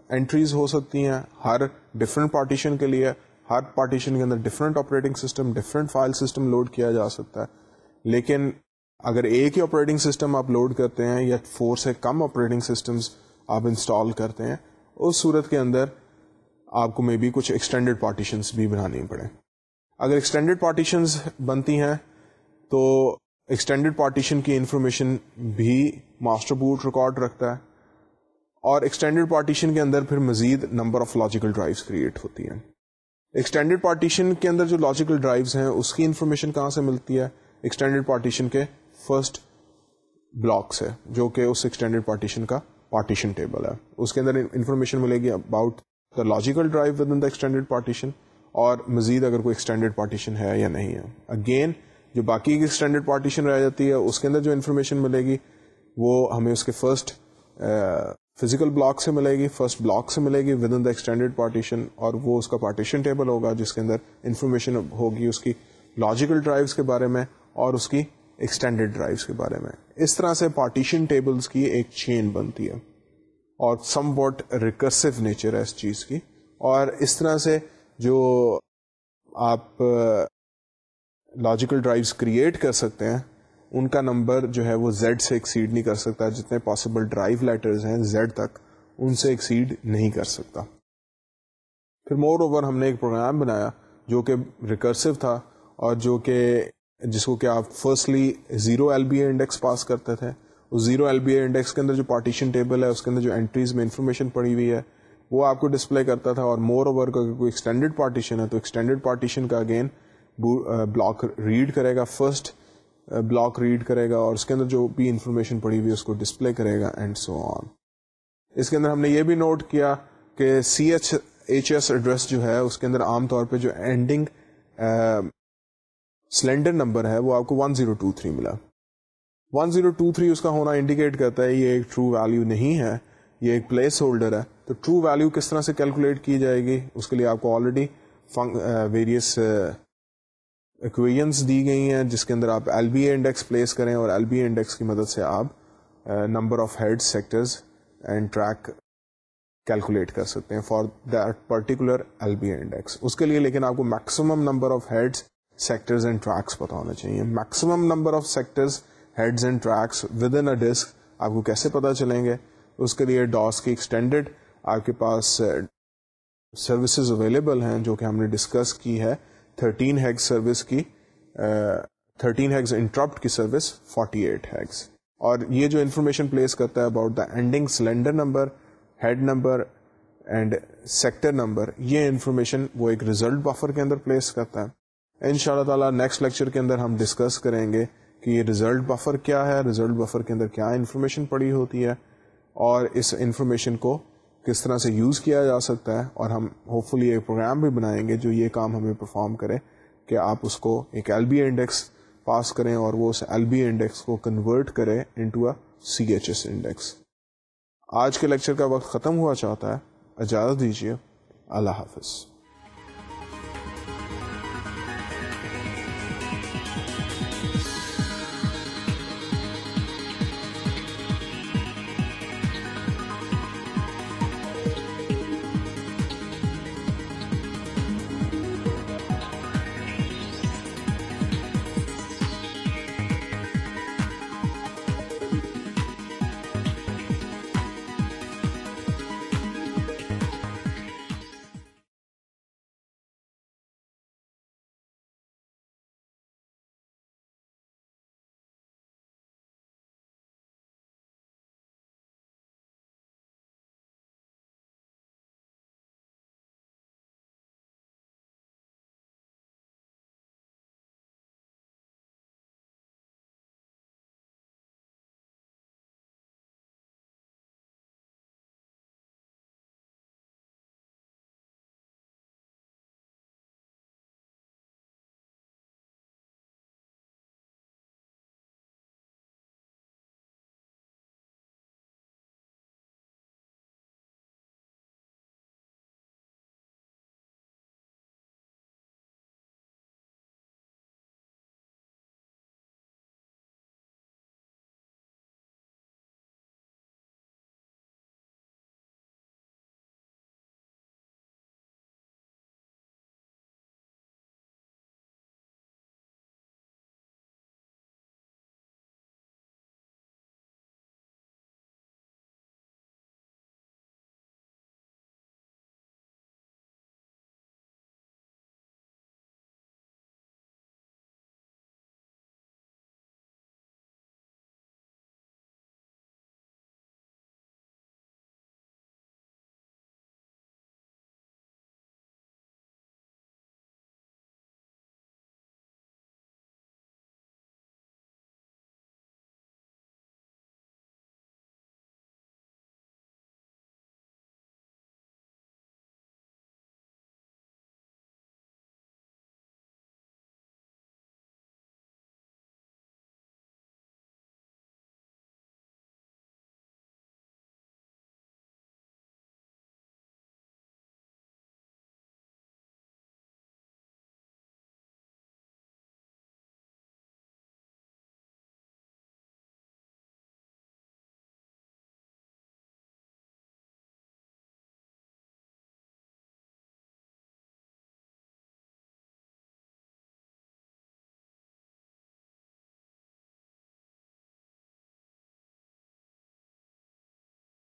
انٹریز ہو سکتی ہیں، ہر ڈفرینٹ پارٹیشن کے لیے۔ ہر پارٹیشن کے اندر different operating system different file system load کیا جا سکتا ہے۔ لیکن اگر ایک ہی آپریٹنگ سسٹم آپ لوڈ کرتے ہیں یا فور سے کم آپریٹنگ سسٹمز آپ انسٹال کرتے ہیں، اس صورت کے اندر آپ کو مے بی کچھ ایکسٹینڈیڈ پارٹیشنس بھی بنانی پڑے اگر ایکسٹینڈیڈ پارٹیشنز بنتی ہیں، تو ایکسٹینڈیڈ پارٹیشن کی انفارمیشن بھی ماسٹر بوٹ ریکارڈ رکھتا ہے اور ایکسٹینڈیڈ پارٹیشن کے اندر پھر مزید number of logical drives create ہوتی ہیں۔ ایکسٹینڈیڈ پارٹیشن کے اندر جو لاجیکل ڈرائیوز ہیں، اس کی انفارمیشن کہاں سے ملتی ہے؟ ایکسٹینڈیڈ پارٹیشن کے فرسٹ بلاکس ہے، جو کہ اس ایکسٹینڈیڈ پارٹیشن کا پارٹیشن ٹیبل ہے۔ اس کے اندر انفارمیشن ملے گی about the logical drive within the extended partition اور مزید اگر کوئی ایکسٹینڈیڈ پارٹیشن ہے یا نہیں ہے۔ اگین جو باقی کی اسٹینڈرڈ پارٹیشن رہ جاتی ہے، اس کے اندر جو انفارمیشن ملے گی، وہ ہمیں اس کے فرسٹ فزیکل بلاک سے ملے گی فرسٹ بلاک سے ملے گی within the extended partition اور وہ اس کا پارٹیشن ٹیبل ہوگا جس کے اندر انفارمیشن ہوگی اس کی لاجیکل ڈرائیوس کے بارے میں اور اس کی ایکسٹینڈیڈ ڈرائیوس کے بارے میں۔ اس طرح سے پارٹیشن ٹیبلس کی ایک چین بنتی ہے اور سم واٹ ریکرسو نیچر ہے اس چیز کی۔ اور اس طرح سے جو آپ لاجیکل ڈرائیوز کریٹ کر سکتے ہیں ان کا نمبر جو ہے وہ زیڈ سے ایکسیڈ نہیں کر سکتا، جتنے پاسبل ڈرائیو لیٹرز ہیں زیڈ تک، ان سے ایکسیڈ نہیں کر سکتا۔ پھر مور اوور ہم نے ایک پروگرام بنایا جو کہ ریکرسو تھا اور جو کہ جس کو کہ آپ firstly zero L B A index pass کرتے تھے۔ اس zero L B A index کے اندر جو پارٹیشن ٹیبل ہے، اس کے اندر جو انٹریز میں انفارمیشن پڑی ہوئی ہے، وہ آپ کو ڈسپلے کرتا تھا اور مور اوور کا کوئی ایکسٹینڈیڈ پارٹیشن ہے تو ایکسٹینڈیڈ پارٹیشن کا اگین بلاک ریڈ کرے گا۔ فرسٹ بلاک ریڈ کرے گا اور اس کے اندر جو بھی انفارمیشن پڑی ہوئی اس کو ڈسپلے کرے گا اینڈ سو آن اس کے اندر ہم نے یہ بھی نوٹ کیا کہ C H H S address جو ہے اس کے اندر عام طور پہ جو اینڈنگ سلینڈر نمبر ہے وہ آپ کو ون زیرو ٹو تھری ملا. ون زیرو ٹو تھری اس کا ہونا انڈیکیٹ کرتا ہے یہ ایک ٹرو ویلو نہیں ہے، یہ ایک پلیس ہولڈر ہے. تو ٹرو ویلو کس طرح سے کیلکولیٹ کی جائے گی؟ اس کے لیے آپ کو آلریڈی ویریس اکویژنس دی گئی ہیں جس کے اندر آپ L B A index place کریں اور ایل بی اے انڈیکس کی مدد سے آپ number of head sectors and track calculate کر سکتے ہیں for that particular L B index اس کے لیے لیکن آپ کو maximum number of heads sectors and tracks پتا ہونا چاہیے. Maximum number of sectors heads and tracks within a disk آپ کو کیسے پتا چلیں گے؟ اس کے لیے ڈاس کی ایکسٹینڈیڈ آپ کے پاس uh, سروسز اویلیبل ہیں جو کہ ہم نے ڈسکس کی ہے. تھرٹین ہیگ سروس کی تھرٹین ہیگز انٹرپٹ کی سروس، فورٹی ایٹ ہیگس اور یہ جو انفارمیشن پلیس کرتا ہے about the ending cylinder number head number and sector number یہ انفارمیشن وہ ایک ریزلٹ بفر کے اندر پلیس کرتا ہے۔ ان شاء اللہ تعالیٰ نیکسٹ لیکچر کے اندر ہم ڈسکس کریں گے کہ یہ ریزلٹ بفر کیا ہے ریزلٹ بفر کے اندر کیا انفارمیشن پڑی ہوتی ہے اور اس انفارمیشن کو کس طرح سے یوز کیا جا سکتا ہے اور ہم ہوپ فلی ایک پروگرام بھی بنائیں گے جو یہ کام ہمیں پرفارم کرے کہ آپ اس کو ایک ایل بی انڈیکس پاس کریں اور وہ اس ایل بی انڈیکس کو کنورٹ کرے into a C H S index آج کے لیکچر کا وقت ختم ہوا چاہتا ہے. اجازت دیجیے. اللہ حافظ.